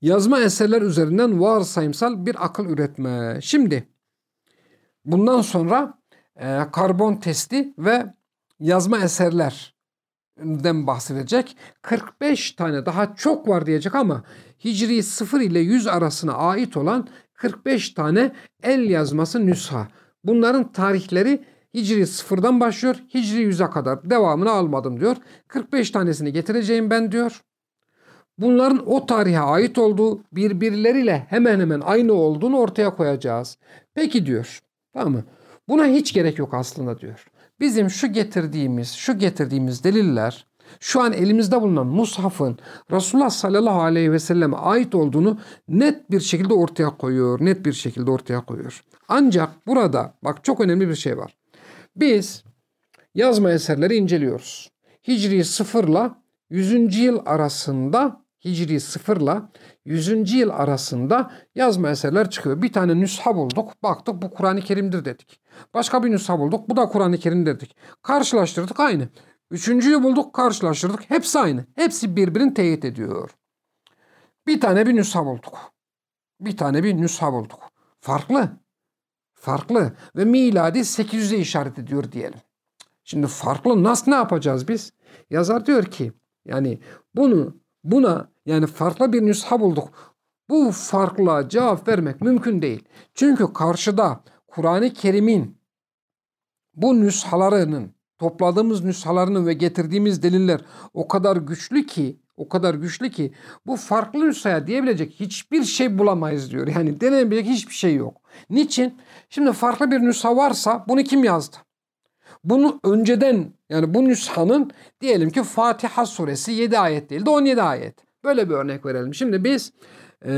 Yazma eserler üzerinden varsayımsal bir akıl üretme. Şimdi bundan sonra e, karbon testi ve yazma eserlerden bahsedecek. 45 tane daha çok var diyecek ama Hicri 0 ile 100 arasına ait olan 45 tane el yazması nüsha. Bunların tarihleri Hicri sıfırdan başlıyor. Hicri 100'e kadar devamını almadım diyor. 45 tanesini getireceğim ben diyor. Bunların o tarihe ait olduğu birbirleriyle hemen hemen aynı olduğunu ortaya koyacağız. Peki diyor. Tamam mı? Buna hiç gerek yok aslında diyor. Bizim şu getirdiğimiz, şu getirdiğimiz deliller şu an elimizde bulunan mushafın Resulullah sallallahu aleyhi ve selleme ait olduğunu net bir şekilde ortaya koyuyor. Net bir şekilde ortaya koyuyor. Ancak burada bak çok önemli bir şey var. Biz yazma eserleri inceliyoruz. Hicri sıfırla 100. yıl arasında Hicri sıfırla 100. yıl arasında yazma eserler çıkıyor. Bir tane nüsha bulduk. Baktık bu Kur'an-ı Kerim'dir dedik. Başka bir nüsha bulduk. Bu da Kur'an-ı Kerim dedik. Karşılaştırdık aynı. Üçüncüyü bulduk karşılaştırdık. Hepsi aynı. Hepsi birbirini teyit ediyor. Bir tane bir nüsha bulduk. Bir tane bir nüsha bulduk. Farklı. Farklı. Ve miladi 800'e işaret ediyor diyelim. Şimdi farklı nasıl ne yapacağız biz? Yazar diyor ki yani bunu buna yani farklı bir nüsha bulduk. bu farkla cevap vermek mümkün değil. Çünkü karşıda Kur'an-ı Kerim'in bu nüshalarının topladığımız nüshalarının ve getirdiğimiz deliller o kadar güçlü ki o kadar güçlü ki bu farklı nüshaya diyebilecek hiçbir şey bulamayız diyor. Yani denenebilecek hiçbir şey yok. Niçin? Şimdi farklı bir nüsha varsa bunu kim yazdı? Bunu önceden yani bu nüshanın diyelim ki Fatiha suresi 7 ayet değil de 17 ayet. Böyle bir örnek verelim. Şimdi biz e,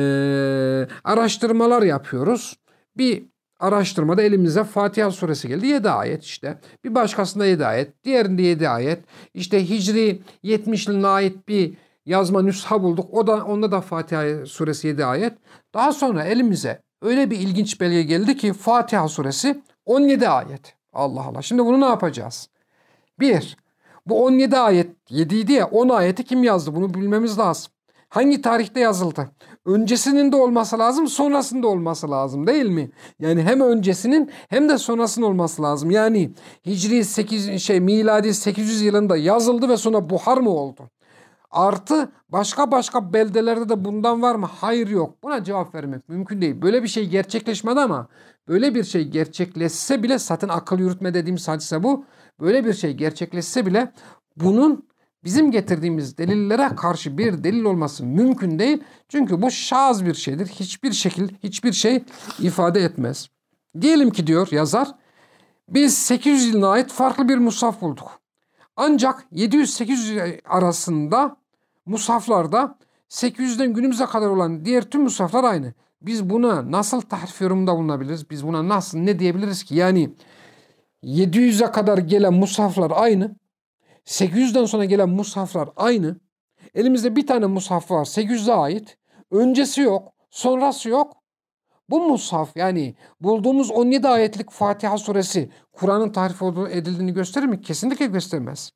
araştırmalar yapıyoruz. Bir araştırmada elimize Fatiha suresi geldi. 7 ayet işte. Bir başkasında 7 ayet. Diğerinde 7 ayet. İşte Hicri 70 yılına ait bir yazma nüsha bulduk. O da onda da Fatiha suresi 7 ayet. Daha sonra elimize öyle bir ilginç belge geldi ki Fatiha suresi 17 ayet. Allah Allah. Şimdi bunu ne yapacağız? Bir, bu 17 ayet 7 idi ya 10 ayeti kim yazdı? Bunu bilmemiz lazım. Hangi tarihte yazıldı? Öncesinin de olması lazım, sonrasında olması lazım değil mi? Yani hem öncesinin hem de sonrasının olması lazım. Yani Hicri 8 şey miladi 800 yılında yazıldı ve sonra buhar mı oldu? Artı başka başka beldelerde de bundan var mı? Hayır yok. Buna cevap vermek mümkün değil. Böyle bir şey gerçekleşmedi ama böyle bir şey gerçekleşse bile zaten akıl yürütme dediğim hadise bu. Böyle bir şey gerçekleşse bile bunun bizim getirdiğimiz delillere karşı bir delil olması mümkün değil. Çünkü bu şaz bir şeydir. Hiçbir şekil, hiçbir şey ifade etmez. Diyelim ki diyor yazar, biz 800 yılına ait farklı bir musaf bulduk. Ancak 700-800 arasında musaflarda 800'den günümüze kadar olan diğer tüm musaflar aynı. Biz buna nasıl tahrif yorumunda bulunabiliriz? Biz buna nasıl ne diyebiliriz ki? Yani 700'e kadar gelen musaflar aynı. 800'den sonra gelen mushaflar aynı. Elimizde bir tane mushaf var 800'e ait. Öncesi yok, sonrası yok. Bu mushaf yani bulduğumuz 17 ayetlik Fatiha suresi Kur'an'ın tarif edildiğini gösterir mi? Kesinlikle göstermez.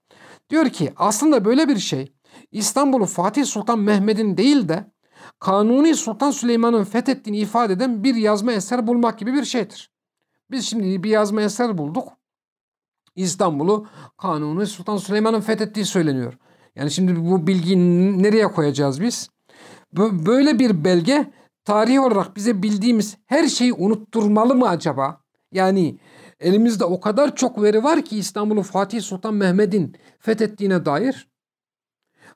Diyor ki aslında böyle bir şey İstanbul'u Fatih Sultan Mehmet'in değil de Kanuni Sultan Süleyman'ın fethettiğini ifade eden bir yazma eser bulmak gibi bir şeydir. Biz şimdi bir yazma eser bulduk. İstanbul'u Kanuni Sultan Süleyman'ın fethettiği söyleniyor. Yani şimdi bu bilgiyi nereye koyacağız biz? Böyle bir belge tarihi olarak bize bildiğimiz her şeyi unutturmalı mı acaba? Yani elimizde o kadar çok veri var ki İstanbul'u Fatih Sultan Mehmet'in fethettiğine dair.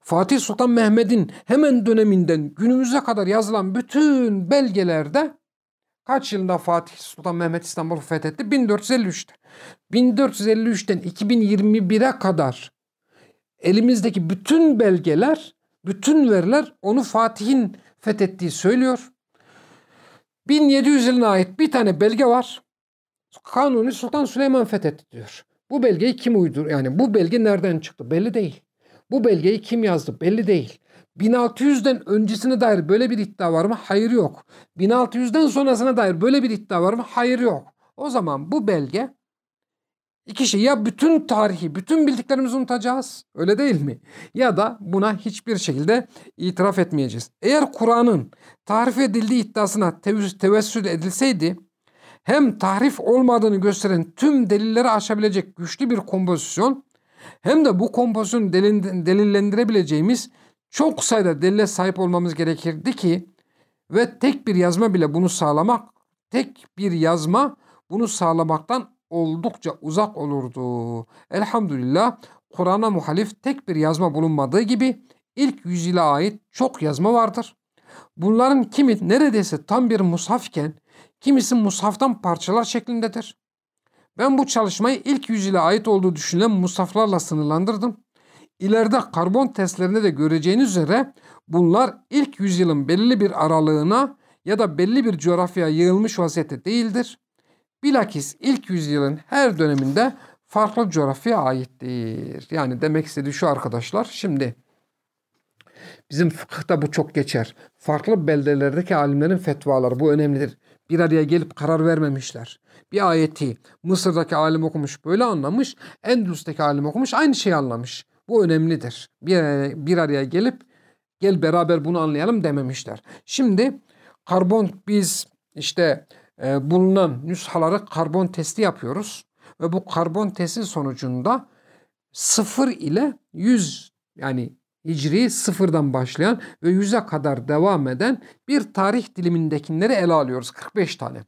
Fatih Sultan Mehmet'in hemen döneminden günümüze kadar yazılan bütün belgelerde kaç yılında Fatih Sultan Mehmet İstanbul'u fethetti? 1453'te. 1453'ten 2021'e kadar elimizdeki bütün belgeler, bütün veriler onu Fatih'in fethettiği söylüyor. 1700 yılına ait bir tane belge var. Kanuni Sultan Süleyman fethetti diyor. Bu belgeyi kim uydur? Yani bu belge nereden çıktı? Belli değil. Bu belgeyi kim yazdı? Belli değil. 1600'den öncesine dair böyle bir iddia var mı? Hayır yok. 1600'den sonrasına dair böyle bir iddia var mı? Hayır yok. O zaman bu belge iki şey ya bütün tarihi, bütün bildiklerimizi unutacağız. Öyle değil mi? Ya da buna hiçbir şekilde itiraf etmeyeceğiz. Eğer Kur'an'ın tarif edildiği iddiasına tevessül edilseydi hem tahrif olmadığını gösteren tüm delilleri aşabilecek güçlü bir kompozisyon hem de bu kompozisyonu delillendirebileceğimiz çok sayıda delile sahip olmamız gerekirdi ki ve tek bir yazma bile bunu sağlamak, tek bir yazma bunu sağlamaktan oldukça uzak olurdu. Elhamdülillah Kur'an'a muhalif tek bir yazma bulunmadığı gibi ilk yüzyıla ait çok yazma vardır. Bunların kimi neredeyse tam bir mushafken kimisi mushaftan parçalar şeklindedir. Ben bu çalışmayı ilk yüzyıla ait olduğu düşünülen musaflarla sınırlandırdım. İleride karbon testlerinde de göreceğiniz üzere bunlar ilk yüzyılın belli bir aralığına ya da belli bir coğrafyaya yığılmış vaziyette değildir. Bilakis ilk yüzyılın her döneminde farklı coğrafyaya aittir. Yani demek istediği şu arkadaşlar şimdi bizim fıkıhta bu çok geçer. Farklı beldelerdeki alimlerin fetvaları bu önemlidir. Bir araya gelip karar vermemişler. Bir ayeti Mısır'daki alim okumuş böyle anlamış. Endülüs'teki alim okumuş aynı şeyi anlamış. Bu önemlidir. Bir bir araya gelip gel beraber bunu anlayalım dememişler. Şimdi karbon biz işte bulunan nüshaları karbon testi yapıyoruz. Ve bu karbon testi sonucunda 0 ile 100 yani Hicri sıfırdan başlayan ve yüze kadar devam eden bir tarih dilimindekileri ele alıyoruz. 45 tane.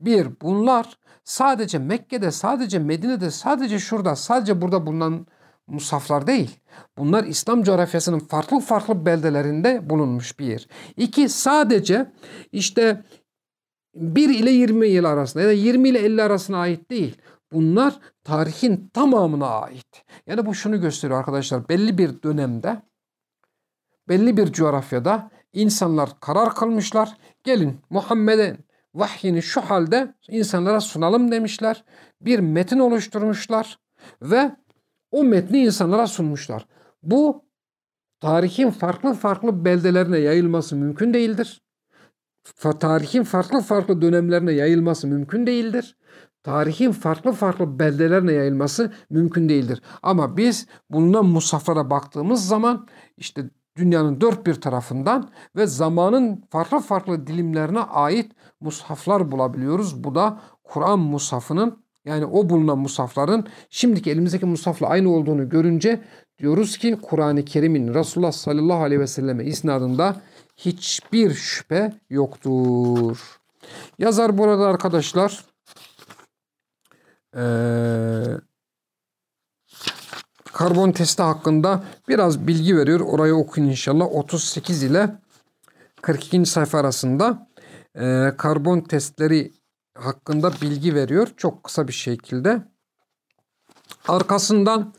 Bir, bunlar sadece Mekke'de, sadece Medine'de, sadece şurada, sadece burada bulunan musaflar değil. Bunlar İslam coğrafyasının farklı farklı beldelerinde bulunmuş bir. İki, sadece işte 1 ile 20 yıl arasında ya da 20 ile 50 arasına ait değil. Bunlar tarihin tamamına ait. Yani bu şunu gösteriyor arkadaşlar. Belli bir dönemde, belli bir coğrafyada insanlar karar kılmışlar. Gelin Muhammed'in vahyini şu halde insanlara sunalım demişler. Bir metin oluşturmuşlar ve o metni insanlara sunmuşlar. Bu tarihin farklı farklı beldelerine yayılması mümkün değildir. Tarihin farklı farklı dönemlerine yayılması mümkün değildir. Tarihin farklı farklı beldelerine yayılması mümkün değildir. Ama biz bulunan musaflara baktığımız zaman işte dünyanın dört bir tarafından ve zamanın farklı farklı dilimlerine ait mushaflar bulabiliyoruz. Bu da Kur'an musafının yani o bulunan musafların şimdiki elimizdeki musafla aynı olduğunu görünce diyoruz ki Kur'an-ı Kerim'in Resulullah sallallahu aleyhi ve selleme isnadında hiçbir şüphe yoktur. Yazar burada arkadaşlar ee, karbon testi hakkında biraz bilgi veriyor. Orayı okuyun inşallah. 38 ile 42. sayfa arasında e, karbon testleri hakkında bilgi veriyor. Çok kısa bir şekilde. Arkasından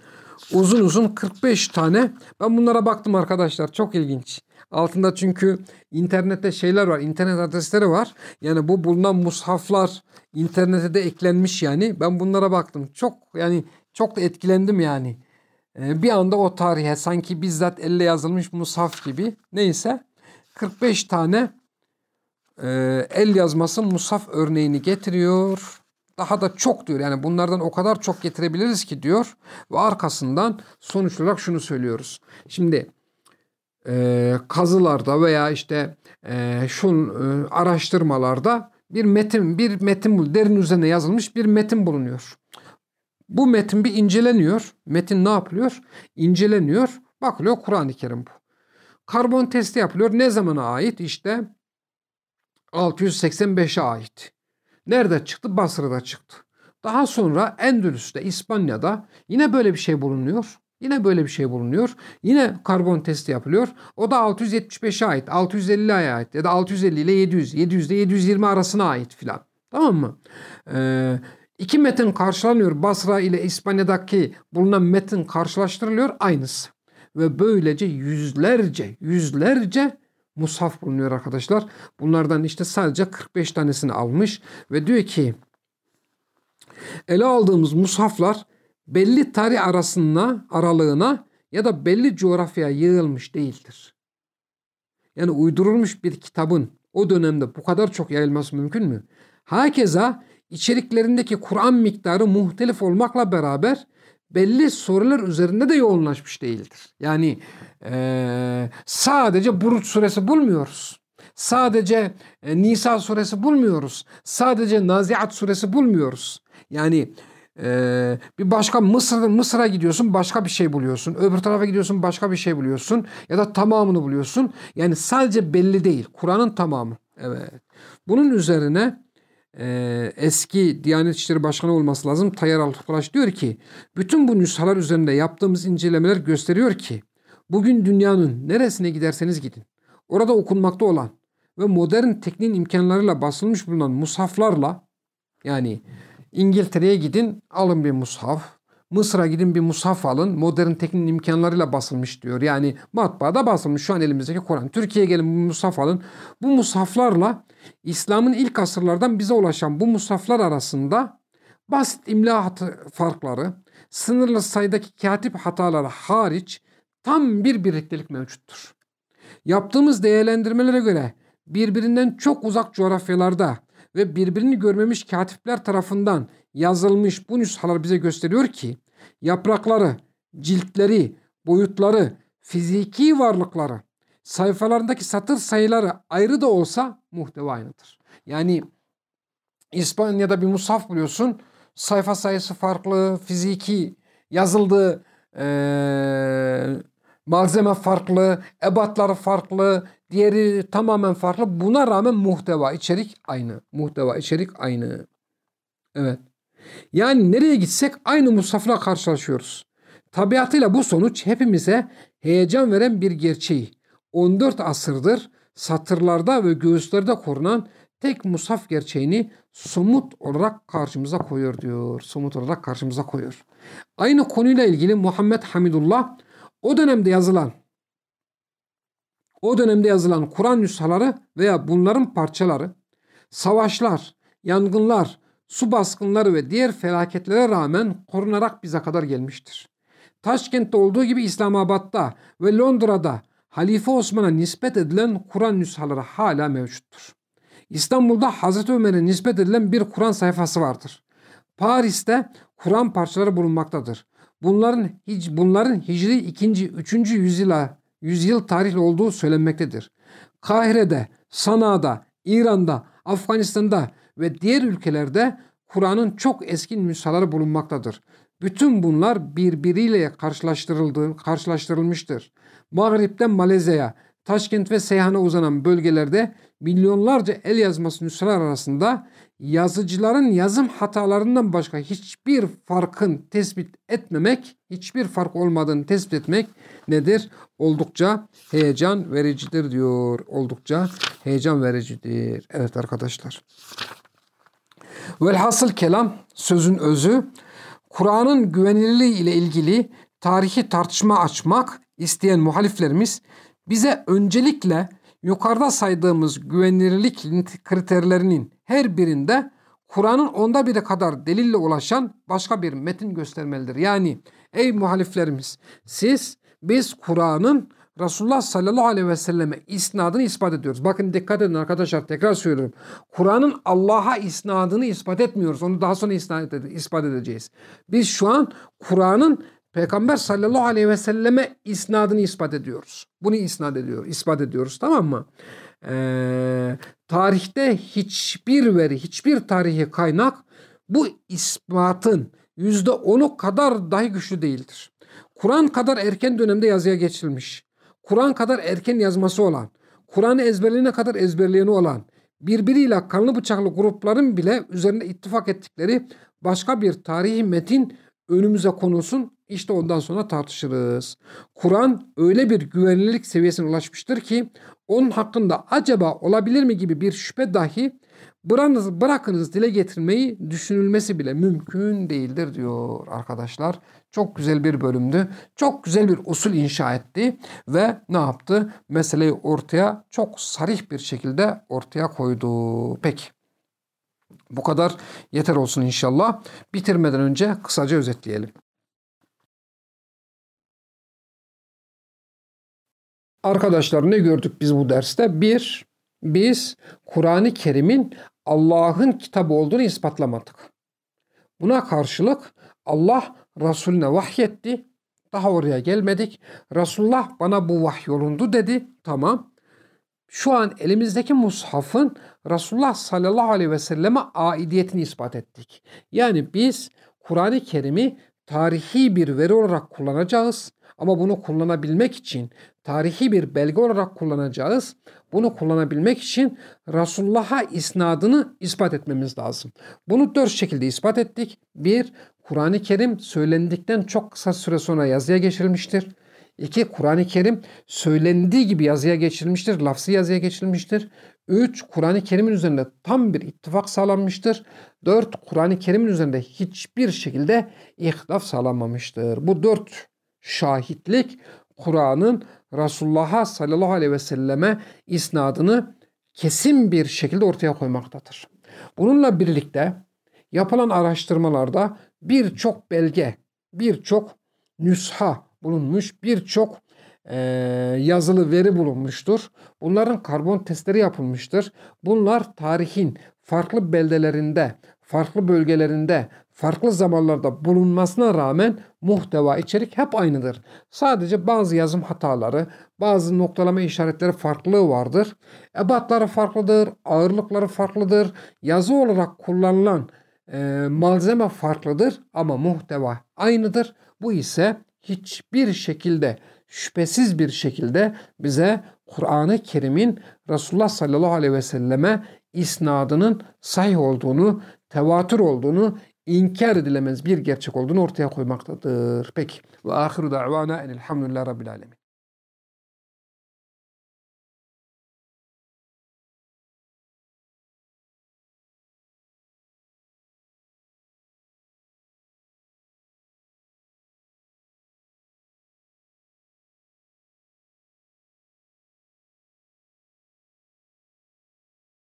uzun uzun 45 tane. Ben bunlara baktım arkadaşlar. Çok ilginç. Altında çünkü internette şeyler var. internet adresleri var. Yani bu bulunan mushaflar internete de eklenmiş yani. Ben bunlara baktım. Çok yani çok da etkilendim yani. Ee, bir anda o tarihe sanki bizzat elle yazılmış mushaf gibi. Neyse 45 tane e, el yazması mushaf örneğini getiriyor. Daha da çok diyor. Yani bunlardan o kadar çok getirebiliriz ki diyor. Ve arkasından sonuç olarak şunu söylüyoruz. Şimdi e, kazılarda veya işte e, şu e, araştırmalarda bir metin bir metin derin üzerine yazılmış bir metin bulunuyor. Bu metin bir inceleniyor. Metin ne yapılıyor? İnceleniyor. Bakılıyor Kur'an-ı Kerim bu. Karbon testi yapılıyor. Ne zamana ait? İşte 685'e ait. Nerede çıktı? Basra'da çıktı. Daha sonra Endülüs'te, İspanya'da yine böyle bir şey bulunuyor. Yine böyle bir şey bulunuyor. Yine karbon testi yapılıyor. O da 675'e ait, 650'ye ait ya da 650 ile 700, 700 ile 720 arasına ait filan. Tamam mı? Ee, iki metin karşılanıyor. Basra ile İspanya'daki bulunan metin karşılaştırılıyor. Aynısı. Ve böylece yüzlerce, yüzlerce mushaf bulunuyor arkadaşlar. Bunlardan işte sadece 45 tanesini almış ve diyor ki ele aldığımız mushaflar belli tarih arasında aralığına ya da belli coğrafyaya yığılmış değildir. Yani uydurulmuş bir kitabın o dönemde bu kadar çok yayılması mümkün mü? Hakeza içeriklerindeki Kur'an miktarı muhtelif olmakla beraber belli sorular üzerinde de yoğunlaşmış değildir. Yani e, sadece Buruç suresi bulmuyoruz. Sadece e, Nisa suresi bulmuyoruz. Sadece Naziat suresi bulmuyoruz. Yani ee, bir başka Mısır Mısır'a gidiyorsun başka bir şey buluyorsun. Öbür tarafa gidiyorsun başka bir şey buluyorsun. Ya da tamamını buluyorsun. Yani sadece belli değil. Kur'an'ın tamamı. Evet. Bunun üzerine e, eski Diyanet İşleri Başkanı olması lazım. Tayyar Altıkulaş diyor ki bütün bu nüshalar üzerinde yaptığımız incelemeler gösteriyor ki bugün dünyanın neresine giderseniz gidin. Orada okunmakta olan ve modern tekniğin imkanlarıyla basılmış bulunan musaflarla yani İngiltere'ye gidin alın bir mushaf. Mısır'a gidin bir mushaf alın. Modern teknik imkanlarıyla basılmış diyor. Yani matbaada basılmış şu an elimizdeki Kur'an. Türkiye'ye gelin bir mushaf alın. Bu mushaflarla İslam'ın ilk asırlardan bize ulaşan bu mushaflar arasında basit imla farkları, sınırlı sayıdaki katip hataları hariç tam bir birliktelik mevcuttur. Yaptığımız değerlendirmelere göre birbirinden çok uzak coğrafyalarda ve birbirini görmemiş katipler tarafından yazılmış bu nüshalar bize gösteriyor ki yaprakları, ciltleri, boyutları, fiziki varlıkları, sayfalarındaki satır sayıları ayrı da olsa muhteva aynıdır. Yani İspanya'da bir musaf buluyorsun. Sayfa sayısı farklı, fiziki yazıldığı ee, malzeme farklı, ebatları farklı, diğeri tamamen farklı. Buna rağmen muhteva, içerik aynı. Muhteva, içerik aynı. Evet. Yani nereye gitsek aynı Musaf'la karşılaşıyoruz. Tabiatıyla bu sonuç hepimize heyecan veren bir gerçeği. 14 asırdır satırlarda ve göğüslerde korunan tek musaf gerçeğini somut olarak karşımıza koyuyor diyor. Somut olarak karşımıza koyuyor. Aynı konuyla ilgili Muhammed Hamidullah o dönemde yazılan o dönemde yazılan Kur'an nüshaları veya bunların parçaları savaşlar, yangınlar, su baskınları ve diğer felaketlere rağmen korunarak bize kadar gelmiştir. Taşkent'te olduğu gibi İslamabad'da ve Londra'da Halife Osman'a nispet edilen Kur'an nüshaları hala mevcuttur. İstanbul'da Hazreti Ömer'e nispet edilen bir Kur'an sayfası vardır. Paris'te Kur'an parçaları bulunmaktadır. Bunların hiç bunların Hicri 2. 3. yüzyıla yüzyıl tarihli olduğu söylenmektedir. Kahire'de, Sana'da, İran'da, Afganistan'da ve diğer ülkelerde Kur'an'ın çok eski nüshaları bulunmaktadır. Bütün bunlar birbiriyle karşılaştırıldığı, karşılaştırılmıştır. Mağrip'ten Malezya'ya, Taşkent ve Seyhan'a uzanan bölgelerde milyonlarca el yazması nüshalar arasında yazıcıların yazım hatalarından başka hiçbir farkın tespit etmemek, hiçbir fark olmadığını tespit etmek nedir? Oldukça heyecan vericidir diyor. Oldukça heyecan vericidir. Evet arkadaşlar. Velhasıl kelam sözün özü Kur'an'ın güvenilirliği ile ilgili tarihi tartışma açmak isteyen muhaliflerimiz bize öncelikle yukarıda saydığımız güvenilirlik kriterlerinin her birinde Kur'an'ın onda biri kadar delille ulaşan başka bir metin göstermelidir. Yani ey muhaliflerimiz siz biz Kur'an'ın Resulullah sallallahu aleyhi ve selleme isnadını ispat ediyoruz. Bakın dikkat edin arkadaşlar tekrar söylüyorum. Kur'an'ın Allah'a isnadını ispat etmiyoruz. Onu daha sonra ispat edeceğiz. Biz şu an Kur'an'ın Peygamber sallallahu aleyhi ve selleme isnadını ispat ediyoruz. Bunu isnat ediyor, ispat ediyoruz tamam mı? Ee, tarihte hiçbir veri, hiçbir tarihi kaynak bu ispatın yüzde onu kadar dahi güçlü değildir. Kur'an kadar erken dönemde yazıya geçilmiş. Kur'an kadar erken yazması olan, Kur'an'ı ezberleyene kadar ezberleyeni olan, birbiriyle kanlı bıçaklı grupların bile üzerinde ittifak ettikleri başka bir tarihi metin önümüze konulsun işte ondan sonra tartışırız. Kur'an öyle bir güvenilirlik seviyesine ulaşmıştır ki onun hakkında acaba olabilir mi gibi bir şüphe dahi bırakınız, bırakınız dile getirmeyi düşünülmesi bile mümkün değildir diyor arkadaşlar. Çok güzel bir bölümdü. Çok güzel bir usul inşa etti ve ne yaptı? Meseleyi ortaya çok sarih bir şekilde ortaya koydu. Peki. Bu kadar yeter olsun inşallah. Bitirmeden önce kısaca özetleyelim. Arkadaşlar ne gördük biz bu derste? Bir, biz Kur'an-ı Kerim'in Allah'ın kitabı olduğunu ispatlamadık. Buna karşılık Allah Resulüne vahyetti. Daha oraya gelmedik. Resulullah bana bu vahyolundu dedi. Tamam. Şu an elimizdeki mushafın Resulullah sallallahu aleyhi ve selleme aidiyetini ispat ettik. Yani biz Kur'an-ı Kerim'i tarihi bir veri olarak kullanacağız. Ama bunu kullanabilmek için tarihi bir belge olarak kullanacağız. Bunu kullanabilmek için Resulullah'a isnadını ispat etmemiz lazım. Bunu dört şekilde ispat ettik. Bir, Kur'an-ı Kerim söylendikten çok kısa süre sonra yazıya geçirilmiştir. İki, Kur'an-ı Kerim söylendiği gibi yazıya geçirilmiştir, lafzı yazıya geçirilmiştir. Üç, Kur'an-ı Kerim'in üzerinde tam bir ittifak sağlanmıştır. Dört, Kur'an-ı Kerim'in üzerinde hiçbir şekilde ihtilaf sağlanmamıştır. Bu dört şahitlik Kur'an'ın Resulullah'a sallallahu aleyhi ve selleme isnadını kesin bir şekilde ortaya koymaktadır. Bununla birlikte yapılan araştırmalarda birçok belge, birçok nüsha bulunmuş, birçok e, yazılı veri bulunmuştur. Bunların karbon testleri yapılmıştır. Bunlar tarihin farklı beldelerinde, farklı bölgelerinde, farklı zamanlarda bulunmasına rağmen muhteva içerik hep aynıdır. Sadece bazı yazım hataları, bazı noktalama işaretleri farklılığı vardır. Ebatları farklıdır, ağırlıkları farklıdır. Yazı olarak kullanılan e, malzeme farklıdır ama muhteva aynıdır. Bu ise hiçbir şekilde şüphesiz bir şekilde bize Kur'an-ı Kerim'in Resulullah sallallahu aleyhi ve selleme isnadının sahih olduğunu, tevatür olduğunu, inkar edilemez bir gerçek olduğunu ortaya koymaktadır. Peki. Ve ahiru da'vana enelhamdülillah rabbil alemin.